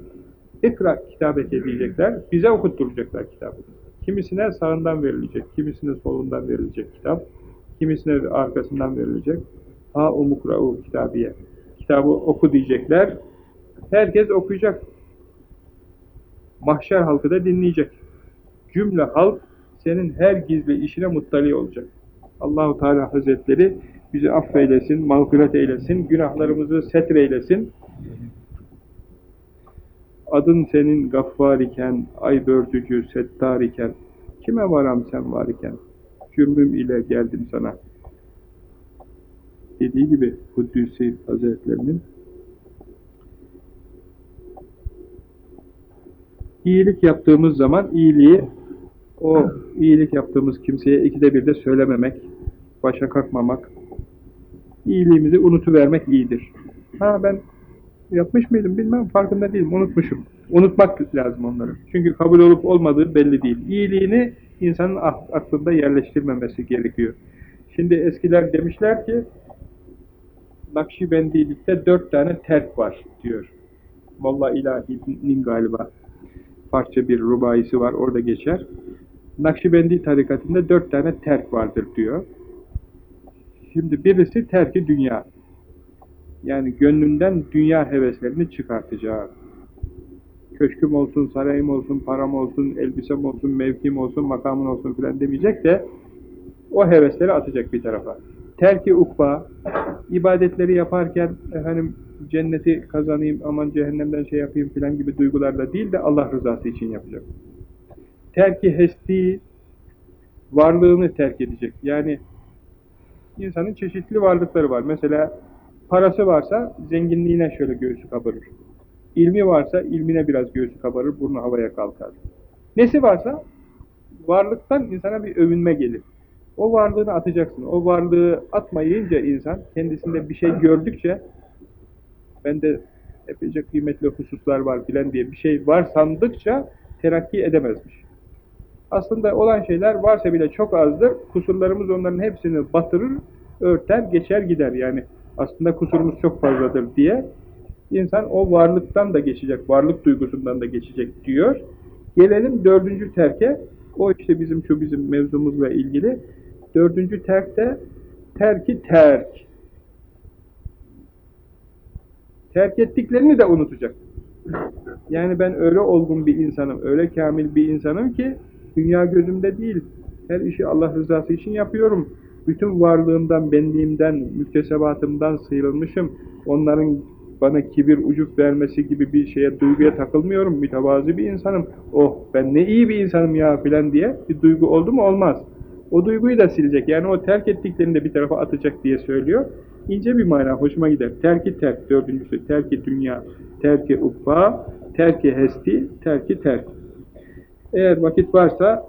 İkra kitabet edecekler. Bize okutturacaklar kitabı. Kimisine sağından verilecek, kimisine solundan verilecek kitap, kimisine arkasından verilecek. Ha umukra'u kitabiye. Kitabı oku diyecekler. Herkes okuyacak. Mahşer halkı da dinleyecek. Cümle halk senin her gizli işine muttali olacak. Allahu Teala Hazretleri bizi affeylesin, mağfiret eylesin, günahlarımızı setreylesin. Adın senin gaffar iken, ay bördücü, settar iken, kime varam sen var iken, cürmüm ile geldim sana. Dediği gibi Kuddüs'i Hazretlerinin iyilik yaptığımız zaman iyiliği o iyilik yaptığımız kimseye ikide bir de söylememek, başa kalkmamak, iyiliğimizi unutuvermek iyidir. Ha ben yapmış mıydım bilmem farkında değilim, unutmuşum. Unutmak lazım onları. Çünkü kabul olup olmadığı belli değil. İyiliğini insanın aklında yerleştirmemesi gerekiyor. Şimdi eskiler demişler ki Nakşibendilikte dört tane terk var diyor. Molla İlahi'nin galiba parça bir rubayisi var orada geçer. Nakşibendi tarikatında dört tane terk vardır diyor. Şimdi birisi terki dünya. Yani gönlünden dünya heveslerini çıkartacağı. Köşküm olsun, sarayım olsun, param olsun, elbisem olsun, mevkim olsun, makamın olsun filan demeyecek de o hevesleri atacak bir tarafa. Terki ukba, ibadetleri yaparken efendim cenneti kazanayım, aman cehennemden şey yapayım filan gibi duygularla değil de Allah rızası için yapacak. Terki hesti, varlığını terk edecek. Yani insanın çeşitli varlıkları var. Mesela parası varsa zenginliğine şöyle göğsü kabarır. İlmi varsa ilmine biraz göğsü kabarır, burnu havaya kalkar. Nesi varsa varlıktan insana bir övünme gelir. O varlığını atacaksın. O varlığı atmayınca insan kendisinde bir şey gördükçe bende epeyce kıymetli hususlar var bilen diye bir şey var sandıkça terakki edemezmiş. Aslında olan şeyler varsa bile çok azdır. Kusurlarımız onların hepsini batırır, örter, geçer gider. Yani aslında kusurumuz çok fazladır diye insan o varlıktan da geçecek, varlık duygusundan da geçecek diyor. Gelelim dördüncü terke. O işte bizim şu bizim mevzumuzla ilgili. Dördüncü terk de terki terk. Terk ettiklerini de unutacak. Yani ben öyle olgun bir insanım, öyle kamil bir insanım ki dünya gözümde değil. Her işi Allah rızası için yapıyorum. Bütün varlığımdan, benliğimden, müktesebatımdan sıyrılmışım. Onların bana kibir, ucup vermesi gibi bir şeye, duyguya takılmıyorum. Mütevazi bir insanım. Oh ben ne iyi bir insanım ya filan diye bir duygu oldu mu olmaz. O duyguyu da silecek. Yani o terk ettiklerini de bir tarafa atacak diye söylüyor. İnce bir mana hoşuma gider. Terki terk, dördüncüsü. Terki dünya, terki ukba, terki hesti, terki terk. Eğer vakit varsa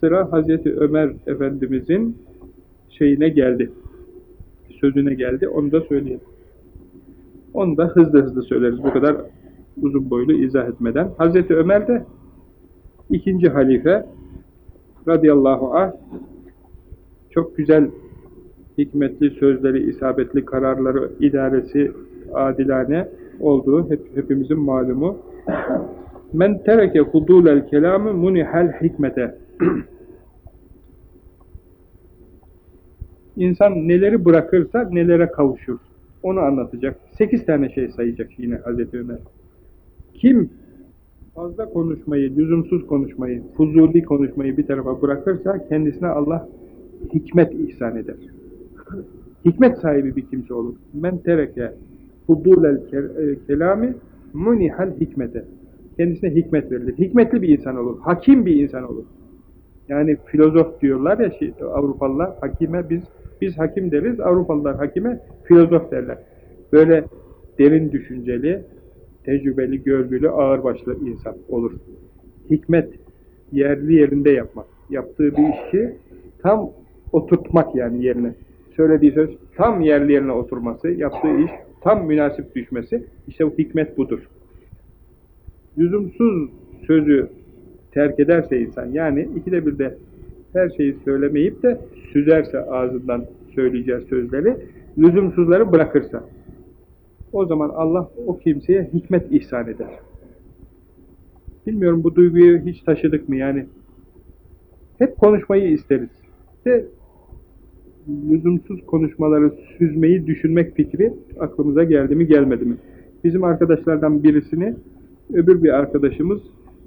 sıra Hazreti Ömer Efendimizin şeyine geldi. Sözüne geldi. Onu da söyleyelim. Onu da hızlı hızlı söyleriz. Bu kadar uzun boylu izah etmeden. Hazreti Ömer de ikinci halife radıyallahu anh çok güzel hikmetli sözleri, isabetli kararları, idaresi adilane olduğu hep, hepimizin malumu. Men tereke hudulel kelamı munihel hikmete. İnsan neleri bırakırsa nelere kavuşur. Onu anlatacak. Sekiz tane şey sayacak yine Hazreti Ömer. Kim fazla konuşmayı, lüzumsuz konuşmayı, fuzuli konuşmayı bir tarafa bırakırsa kendisine Allah hikmet ihsan eder. Hikmet sahibi bir kimse olur. Men tereke hudulel e, kelami munihal hikmete. Kendisine hikmet verilir. Hikmetli bir insan olur. Hakim bir insan olur. Yani filozof diyorlar ya şey, Avrupalılar hakime biz biz hakim deriz. Avrupalılar hakime filozof derler. Böyle derin düşünceli, tecrübeli, görgülü, ağırbaşlı insan olur. Hikmet yerli yerinde yapmak. Yaptığı bir işi tam oturtmak yani yerine. Söylediği söz tam yerli yerine oturması, yaptığı iş tam münasip düşmesi. İşte bu hikmet budur. Lüzumsuz sözü terk ederse insan, yani ikide bir de her şeyi söylemeyip de süzerse ağzından söyleyeceği sözleri, lüzumsuzları bırakırsa, o zaman Allah o kimseye hikmet ihsan eder. Bilmiyorum bu duyguyu hiç taşıdık mı yani. Hep konuşmayı isteriz. De lüzumsuz konuşmaları süzmeyi düşünmek fikri aklımıza geldi mi gelmedi mi? Bizim arkadaşlardan birisini öbür bir arkadaşımız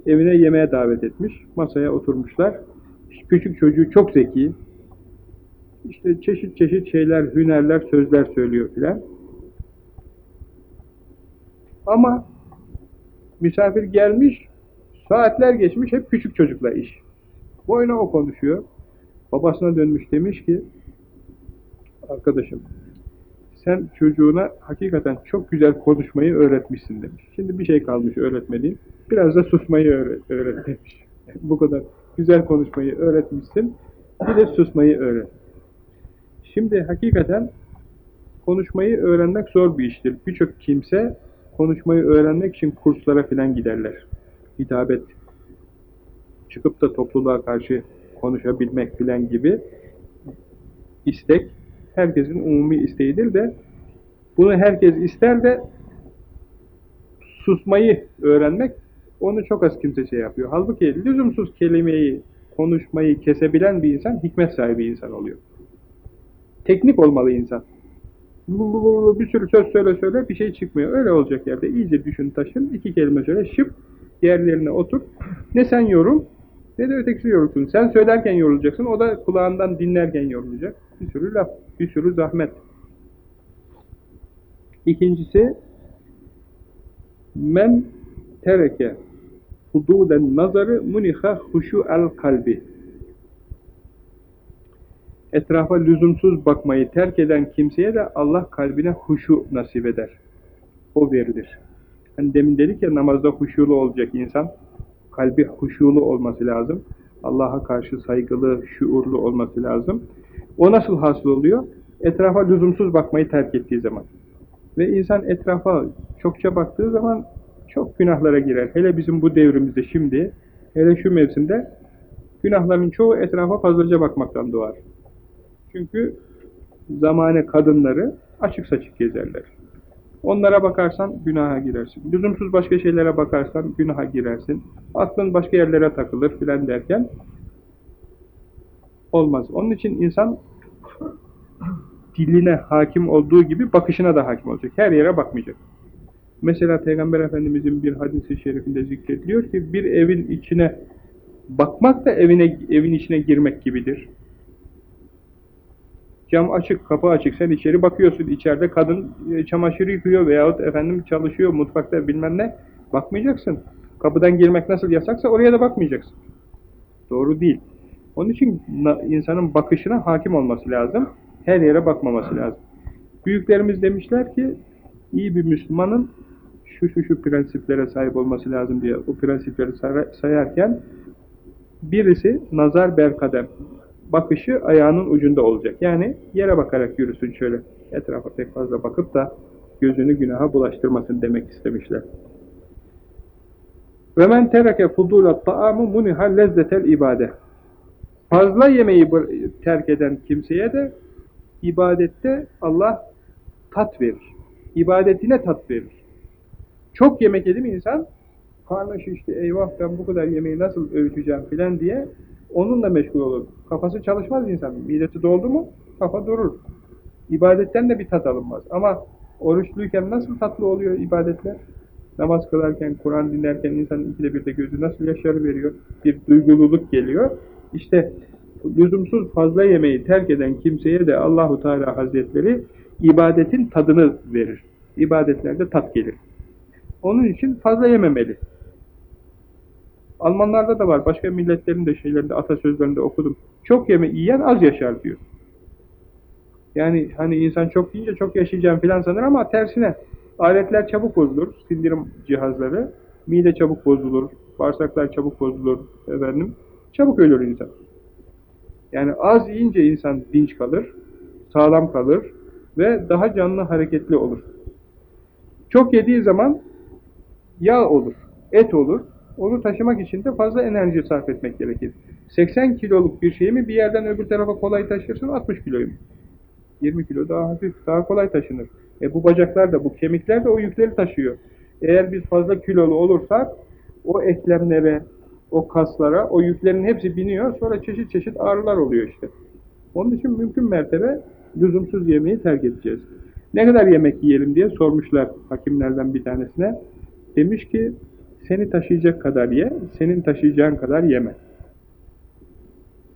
evine yemeğe davet etmiş. Masaya oturmuşlar. Küçük çocuğu çok zeki. İşte çeşit çeşit şeyler, hünerler, sözler söylüyor filan. Ama misafir gelmiş, saatler geçmiş, hep küçük çocukla iş. Boyuna o konuşuyor. Babasına dönmüş demiş ki, arkadaşım, sen çocuğuna hakikaten çok güzel konuşmayı öğretmişsin demiş. Şimdi bir şey kalmış öğretmediğin, biraz da susmayı öğret, demiş. [LAUGHS] Bu kadar güzel konuşmayı öğretmişsin, bir de susmayı öğret. Şimdi hakikaten konuşmayı öğrenmek zor bir iştir. Birçok kimse konuşmayı öğrenmek için kurslara filan giderler. Hitabet, çıkıp da topluluğa karşı konuşabilmek filan gibi istek, herkesin umumi isteğidir de bunu herkes ister de susmayı öğrenmek onu çok az kimse şey yapıyor. Halbuki lüzumsuz kelimeyi, konuşmayı kesebilen bir insan hikmet sahibi insan oluyor. Teknik olmalı insan. Bir sürü söz söyle söyle bir şey çıkmıyor. Öyle olacak yerde iyice düşün taşın. iki kelime söyle şıp yerlerine otur. Ne sen yorum de ötekisi yorulsun. Sen söylerken yorulacaksın. O da kulağından dinlerken yorulacak. Bir sürü laf, bir sürü zahmet. İkincisi men tereke hududen nazarı muniha huşu el kalbi etrafa lüzumsuz bakmayı terk eden kimseye de Allah kalbine huşu nasip eder. O verilir. Hani demin dedik ya namazda huşulu olacak insan, kalbi huşulu olması lazım. Allah'a karşı saygılı, şuurlu olması lazım. O nasıl hasıl oluyor? Etrafa lüzumsuz bakmayı terk ettiği zaman. Ve insan etrafa çokça baktığı zaman çok günahlara girer. Hele bizim bu devrimizde şimdi, hele şu mevsimde günahların çoğu etrafa fazlaca bakmaktan doğar. Çünkü zamane kadınları açık saçık gezerler. Onlara bakarsan günaha girersin. Lüzumsuz başka şeylere bakarsan günaha girersin. Aklın başka yerlere takılır filan derken olmaz. Onun için insan diline hakim olduğu gibi bakışına da hakim olacak. Her yere bakmayacak. Mesela Peygamber Efendimizin bir hadisi şerifinde zikrediliyor ki bir evin içine bakmak da evine evin içine girmek gibidir. Cam açık, kapı açık. Sen içeri bakıyorsun. içeride kadın e, çamaşır yıkıyor veyahut efendim çalışıyor mutfakta bilmem ne. Bakmayacaksın. Kapıdan girmek nasıl yasaksa oraya da bakmayacaksın. Doğru değil. Onun için insanın bakışına hakim olması lazım. Her yere bakmaması lazım. Büyüklerimiz demişler ki iyi bir Müslümanın şu şu şu prensiplere sahip olması lazım diye o prensipleri sayarken birisi nazar berkadem bakışı ayağının ucunda olacak. Yani yere bakarak yürüsün şöyle. Etrafa pek fazla bakıp da gözünü günaha bulaştırmasın demek istemişler. Ve men tereke fudulat ta'amu muniha lezzetel ibade. Fazla yemeği terk eden kimseye de ibadette Allah tat verir. İbadetine tat verir. Çok yemek yedi insan? Karnı şişti, eyvah ben bu kadar yemeği nasıl öğüteceğim filan diye onunla meşgul olur. Kafası çalışmaz insan. Midesi doldu mu kafa durur. İbadetten de bir tat alınmaz. Ama oruçluyken nasıl tatlı oluyor ibadetler? Namaz kılarken, Kur'an dinlerken insanın ikide bir de gözü nasıl yaşarı veriyor? Bir duygululuk geliyor. İşte lüzumsuz fazla yemeği terk eden kimseye de Allahu Teala Hazretleri ibadetin tadını verir. İbadetlerde tat gelir. Onun için fazla yememeli. Almanlarda da var. Başka milletlerin de şeylerinde, atasözlerinde okudum. Çok yeme yiyen az yaşar diyor. Yani hani insan çok yiyince çok yaşayacağım filan sanır ama tersine aletler çabuk bozulur. Sindirim cihazları. Mide çabuk bozulur. Bağırsaklar çabuk bozulur. Efendim. Çabuk ölür insan. Yani az yiyince insan dinç kalır. Sağlam kalır. Ve daha canlı hareketli olur. Çok yediği zaman yağ olur. Et olur. Onu taşımak için de fazla enerji sarf etmek gerekir. 80 kiloluk bir şeyi mi bir yerden öbür tarafa kolay taşırsın 60 kiloyu mu? 20 kilo daha hafif, daha kolay taşınır. E bu bacaklar da, bu kemikler de o yükleri taşıyor. Eğer biz fazla kilolu olursak o eklemlere, o kaslara, o yüklerin hepsi biniyor. Sonra çeşit çeşit ağrılar oluyor işte. Onun için mümkün mertebe lüzumsuz yemeği terk edeceğiz. Ne kadar yemek yiyelim diye sormuşlar hakimlerden bir tanesine. Demiş ki Seni taşıyacak kadar ye, senin taşıyacağın kadar yeme.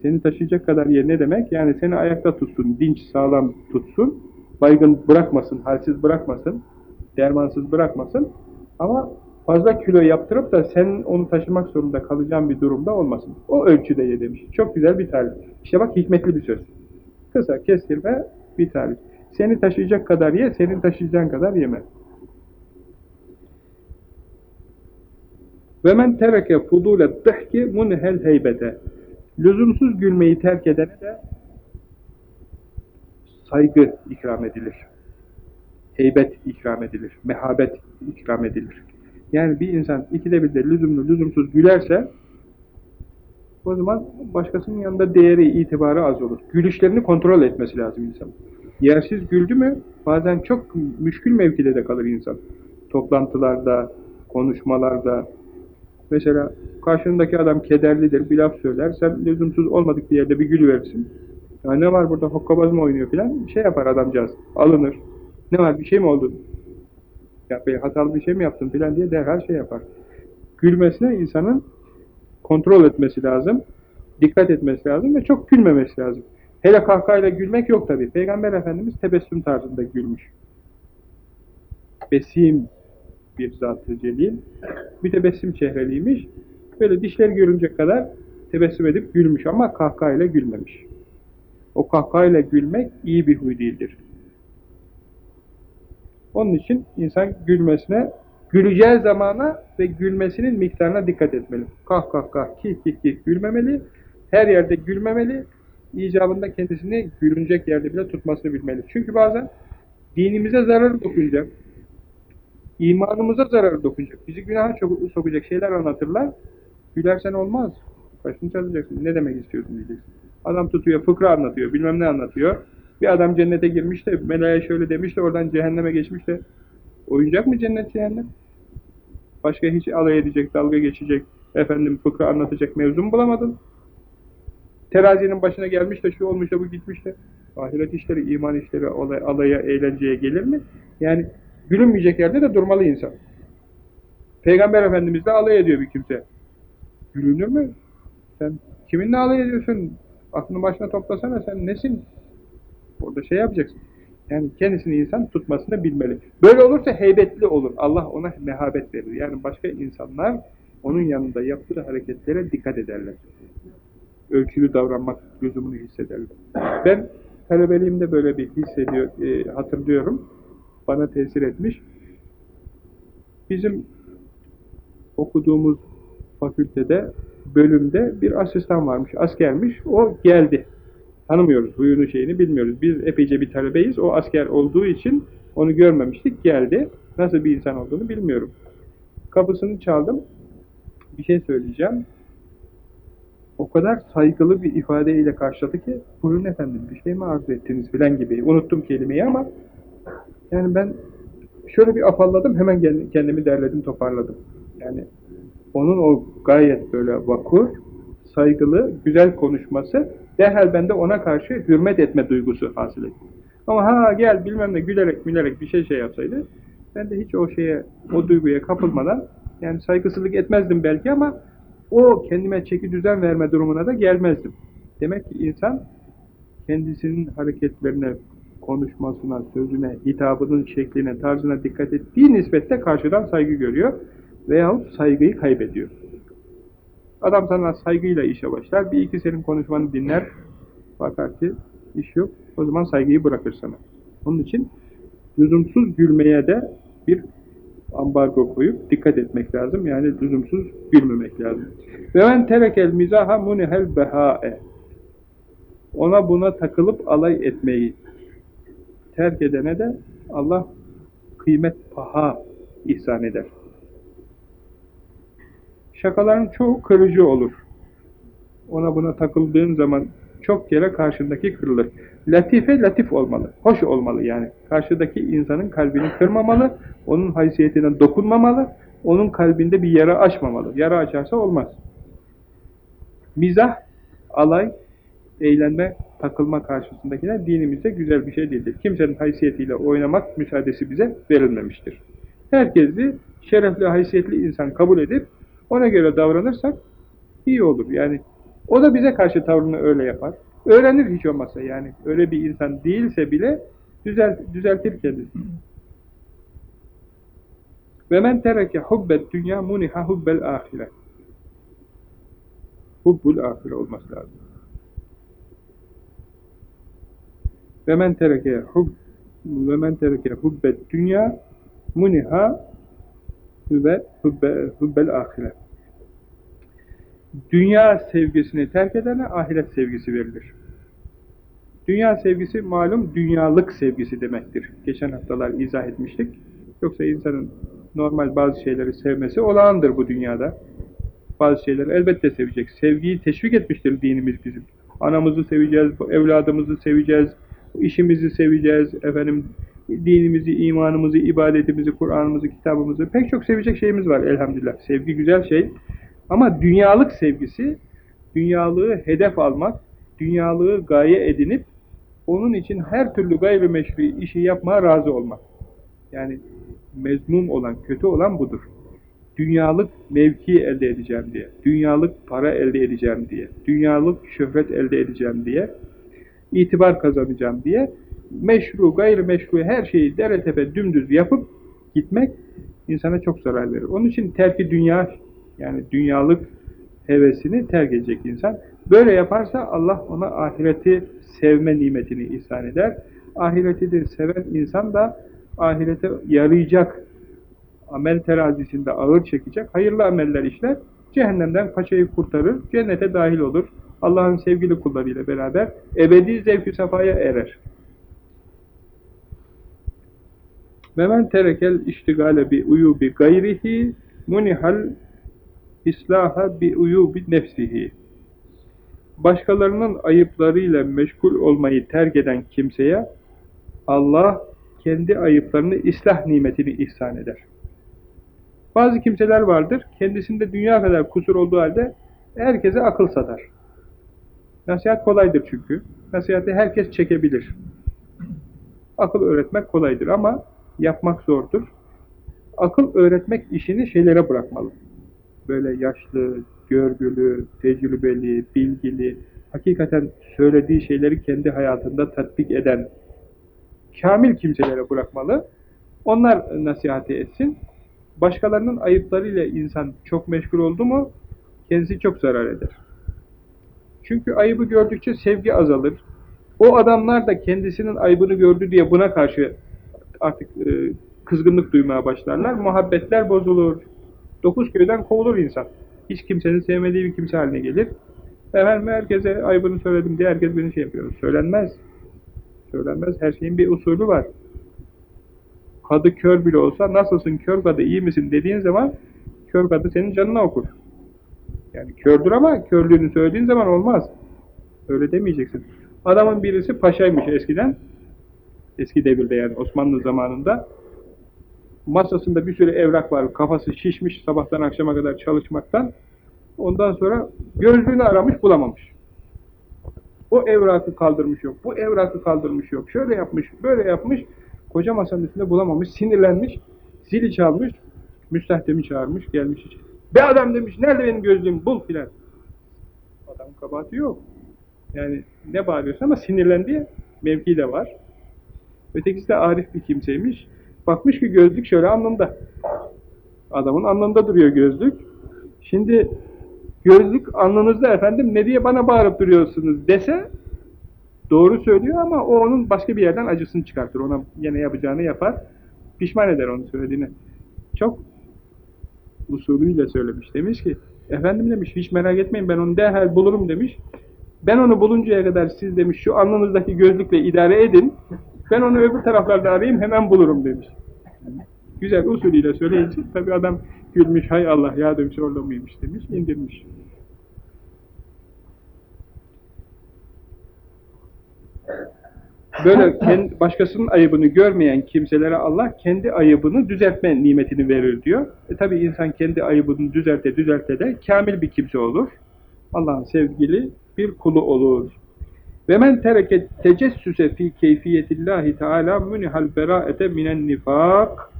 Seni taşıyacak kadar ye ne demek? Yani seni ayakta tutsun, dinç, sağlam tutsun, baygın bırakmasın, halsiz bırakmasın, dermansız bırakmasın. Ama fazla kilo yaptırıp da sen onu taşımak zorunda kalacağın bir durumda olmasın. O ölçüde ye demiş. Çok güzel bir tarif. İşte bak hikmetli bir söz. Kısa, kestirme bir tarif. Seni taşıyacak kadar ye, senin taşıyacağın kadar yeme. Ve men tereke fudule dehki munhel heybete. Lüzumsuz gülmeyi terk edene de saygı ikram edilir. Heybet ikram edilir. Mehabet ikram edilir. Yani bir insan ikide bir de lüzumlu lüzumsuz gülerse o zaman başkasının yanında değeri, itibarı az olur. Gülüşlerini kontrol etmesi lazım insan. Yersiz güldü mü bazen çok müşkül mevkide de kalır insan. Toplantılarda, konuşmalarda. Mesela karşındaki adam kederlidir, bir laf söyler. Sen lüzumsuz olmadık bir yerde bir gül verirsin. Ya ne var burada hokkabaz mı oynuyor filan? Şey yapar adamcağız. Alınır. Ne var bir şey mi oldu? Ya bir hatalı bir şey mi yaptın filan diye derhal şey yapar. Gülmesine insanın kontrol etmesi lazım. Dikkat etmesi lazım ve çok gülmemesi lazım. Hele kahkahayla gülmek yok tabi. Peygamber Efendimiz tebessüm tarzında gülmüş. Besim bir zat-ı celil. Besim çehreliymiş. Böyle dişler görünecek kadar tebessüm edip gülmüş ama kahkahayla gülmemiş. O kahkahayla gülmek iyi bir huy değildir. Onun için insan gülmesine, güleceği zamana ve gülmesinin miktarına dikkat etmeli. Kah kah kah, kih kih kih gülmemeli. Her yerde gülmemeli. İcabında kendisini gülünecek yerde bile tutmasını bilmeli. Çünkü bazen dinimize zarar dokunacak, imanımıza zarar dokunacak, bizi günaha sokacak şeyler anlatırlar. Gülersen olmaz. Başını çalacaksın. Ne demek istiyorsun diyeceksin. Adam tutuyor, fıkra anlatıyor, bilmem ne anlatıyor. Bir adam cennete girmiş de, meleğe şöyle demiş de, oradan cehenneme geçmiş de. Oyuncak mı cennet cehennem? Başka hiç alay edecek, dalga geçecek, efendim fıkra anlatacak mevzu mu bulamadın? Terazinin başına gelmiş de şu olmuş da bu gitmiş de. Ahiret işleri, iman işleri alay, alaya, eğlenceye gelir mi? Yani gülünmeyecek yerde de durmalı insan. Peygamber Efendimiz de alay ediyor bir kimse. Gülünür mü? Sen kiminle alay ediyorsun? Aklını başına toplasana sen nesin? Orada şey yapacaksın. Yani kendisini insan tutmasını bilmeli. Böyle olursa heybetli olur. Allah ona mehabet verir. Yani başka insanlar onun yanında yaptığı hareketlere dikkat ederler. Ölçülü davranmak lüzumunu hissederler. Ben talebeliğimde böyle bir hissediyor, e, hatırlıyorum. Bana tesir etmiş. Bizim okuduğumuz fakültede, bölümde bir asistan varmış, askermiş. O geldi. Tanımıyoruz, huyunu şeyini bilmiyoruz. Biz epeyce bir talebeyiz. O asker olduğu için onu görmemiştik. Geldi. Nasıl bir insan olduğunu bilmiyorum. Kapısını çaldım. Bir şey söyleyeceğim. O kadar saygılı bir ifadeyle karşıladı ki buyurun efendim bir şey mi arzu ettiniz filan gibi. Unuttum kelimeyi ama yani ben şöyle bir afalladım hemen kendimi derledim toparladım. Yani onun o gayet böyle vakur, saygılı, güzel konuşması derhal bende ona karşı hürmet etme duygusu hasıl etti. Ama ha gel bilmem ne gülerek gülerek bir şey şey yapsaydı ben de hiç o şeye, o duyguya kapılmadan yani saygısızlık etmezdim belki ama o kendime çeki düzen verme durumuna da gelmezdim. Demek ki insan kendisinin hareketlerine, konuşmasına, sözüne, hitabının şekline, tarzına dikkat ettiği nispette karşıdan saygı görüyor veyahut saygıyı kaybediyor. Adam sana saygıyla işe başlar, bir iki senin konuşmanı dinler, bakar ki iş yok, o zaman saygıyı bırakır sana. Onun için lüzumsuz gülmeye de bir ambargo koyup dikkat etmek lazım. Yani lüzumsuz gülmemek lazım. Ve men terekel mizaha munihel behae. Ona buna takılıp alay etmeyi terk edene de Allah kıymet paha ihsan eder. Şakaların çoğu kırıcı olur. Ona buna takıldığın zaman çok kere karşındaki kırılır. Latife latif olmalı, hoş olmalı yani. Karşıdaki insanın kalbini kırmamalı, onun haysiyetine dokunmamalı, onun kalbinde bir yara açmamalı. Yara açarsa olmaz. Mizah, alay, eğlenme, takılma karşısındakiler dinimizde güzel bir şey değildir. Kimsenin haysiyetiyle oynamak müsaadesi bize verilmemiştir. Herkesi şerefli, haysiyetli insan kabul edip ona göre davranırsak iyi olur. Yani o da bize karşı tavrını öyle yapar. Öğrenir hiç olmazsa yani. Öyle bir insan değilse bile düzelt, düzeltir kendisini. Ve men tereke hubbet dünya muniha hubbel ahire. Hubbul ahire olması lazım. Ve men tereke hub ve men tereke hubbet dünya muniha hubbe, hubbe, hubbel ahire. Dünya sevgisini terk edene ahiret sevgisi verilir. Dünya sevgisi malum dünyalık sevgisi demektir. Geçen haftalar izah etmiştik. Yoksa insanın normal bazı şeyleri sevmesi olağandır bu dünyada. Bazı şeyleri elbette sevecek. Sevgiyi teşvik etmiştir dinimiz bizim. Anamızı seveceğiz, evladımızı seveceğiz, işimizi seveceğiz, efendim dinimizi, imanımızı, ibadetimizi, Kur'an'ımızı, kitabımızı pek çok sevecek şeyimiz var elhamdülillah. Sevgi güzel şey. Ama dünyalık sevgisi, dünyalığı hedef almak, dünyalığı gaye edinip onun için her türlü gayrimeşru işi yapmaya razı olmak. Yani mezmum olan, kötü olan budur. Dünyalık mevki elde edeceğim diye, dünyalık para elde edeceğim diye, dünyalık şöhret elde edeceğim diye, itibar kazanacağım diye meşru, gayrimeşru her şeyi dere tepe dümdüz yapıp gitmek insana çok zarar verir. Onun için terki dünya yani dünyalık hevesini terk edecek insan. Böyle yaparsa Allah ona ahireti sevme nimetini ihsan eder. Ahireti de seven insan da ahirete yarayacak amel terazisinde ağır çekecek, hayırlı ameller işler, cehennemden paçayı kurtarır, cennete dahil olur. Allah'ın sevgili kullarıyla beraber ebedi zevk-ü sefaya erer. Ve men terekel iştigale bi uyubi gayrihi munihal islaha bi uyubi nefsihi. Başkalarının ayıplarıyla meşgul olmayı terk eden kimseye Allah kendi ayıplarını ıslah nimetini ihsan eder. Bazı kimseler vardır, kendisinde dünya kadar kusur olduğu halde herkese akıl satar. Nasihat kolaydır çünkü. Nasihati herkes çekebilir. Akıl öğretmek kolaydır ama yapmak zordur. Akıl öğretmek işini şeylere bırakmalı. Böyle yaşlı, görgülü, tecrübeli, bilgili, hakikaten söylediği şeyleri kendi hayatında tatbik eden kamil kimselere bırakmalı. Onlar nasihati etsin. Başkalarının ayıplarıyla insan çok meşgul oldu mu kendisi çok zarar eder. Çünkü ayıbı gördükçe sevgi azalır. O adamlar da kendisinin ayıbını gördü diye buna karşı artık e, kızgınlık duymaya başlarlar. Muhabbetler bozulur. Dokuz köyden kovulur insan. Hiç kimsenin sevmediği bir kimse haline gelir. Efendim herkese ayıbını söyledim diye herkes beni şey yapıyor. Söylenmez. Söylenmez. Her şeyin bir usulü var. Kadı kör bile olsa nasılsın kör kadı iyi misin dediğin zaman kör kadı senin canına okur. Yani kördür ama körlüğünü söylediğin zaman olmaz. Öyle demeyeceksin. Adamın birisi paşaymış eskiden. Eski devirde yani Osmanlı zamanında. Masasında bir sürü evrak var. Kafası şişmiş sabahtan akşama kadar çalışmaktan. Ondan sonra gözlüğünü aramış bulamamış. O evrakı kaldırmış yok. Bu evrakı kaldırmış yok. Şöyle yapmış, böyle yapmış. Koca masanın üstünde bulamamış. Sinirlenmiş. Zili çalmış. Müstahdemi çağırmış. Gelmiş için. Be adam demiş. Nerede benim gözlüğüm? Bul filan. Adamın kabahati yok. Yani ne bağırıyorsa ama sinirlendi. Mevki de var. Ötekisi de arif bir kimseymiş. Bakmış ki gözlük şöyle alnında. Adamın alnında duruyor gözlük. Şimdi gözlük alnınızda efendim ne diye bana bağırıp duruyorsunuz dese doğru söylüyor ama o onun başka bir yerden acısını çıkartır. Ona yine yapacağını yapar. Pişman eder onu söylediğini. Çok usulüyle söylemiş. Demiş ki efendim demiş hiç merak etmeyin ben onu derhal bulurum demiş. Ben onu buluncaya kadar siz demiş şu alnınızdaki gözlükle idare edin. Ben onu öbür taraflarda arayayım hemen bulurum demiş. Güzel usulüyle söyleyince tabi adam gülmüş hay Allah ya demiş orada mıymış demiş indirmiş. Böyle kendi, başkasının ayıbını görmeyen kimselere Allah kendi ayıbını düzeltme nimetini verir diyor. E tabi insan kendi ayıbını düzelte düzelte de kamil bir kimse olur. Allah'ın sevgili bir kulu olur. Ve men tereke tecessüse fi keyfiyetillahi teala munihal beraete minen nifak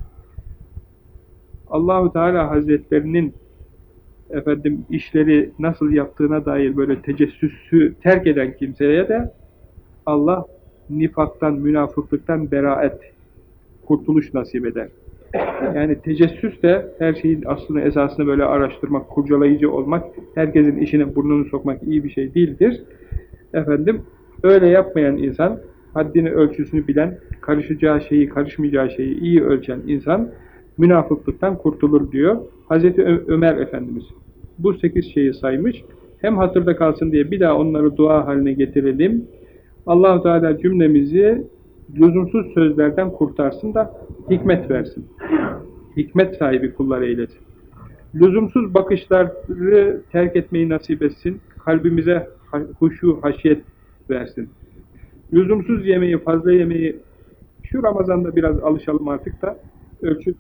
Allahu Teala Hazretlerinin efendim işleri nasıl yaptığına dair böyle tecessüsü terk eden kimseye de Allah nifaktan, münafıklıktan beraet, kurtuluş nasip eder. Yani tecessüs de her şeyin aslını esasını böyle araştırmak, kurcalayıcı olmak, herkesin işine burnunu sokmak iyi bir şey değildir. Efendim, öyle yapmayan insan, haddini ölçüsünü bilen, karışacağı şeyi, karışmayacağı şeyi iyi ölçen insan, münafıklıktan kurtulur diyor. Ö Ömer Efendimiz bu sekiz şeyi saymış. Hem hatırda kalsın diye bir daha onları dua haline getirelim. Allah Teala cümlemizi lüzumsuz sözlerden kurtarsın da hikmet versin. Hikmet sahibi kullar eylesin. Lüzumsuz bakışları terk etmeyi nasip etsin. Kalbimize huşu, haşiyet versin. Lüzumsuz yemeği, fazla yemeği şu Ramazan'da biraz alışalım artık da ölçü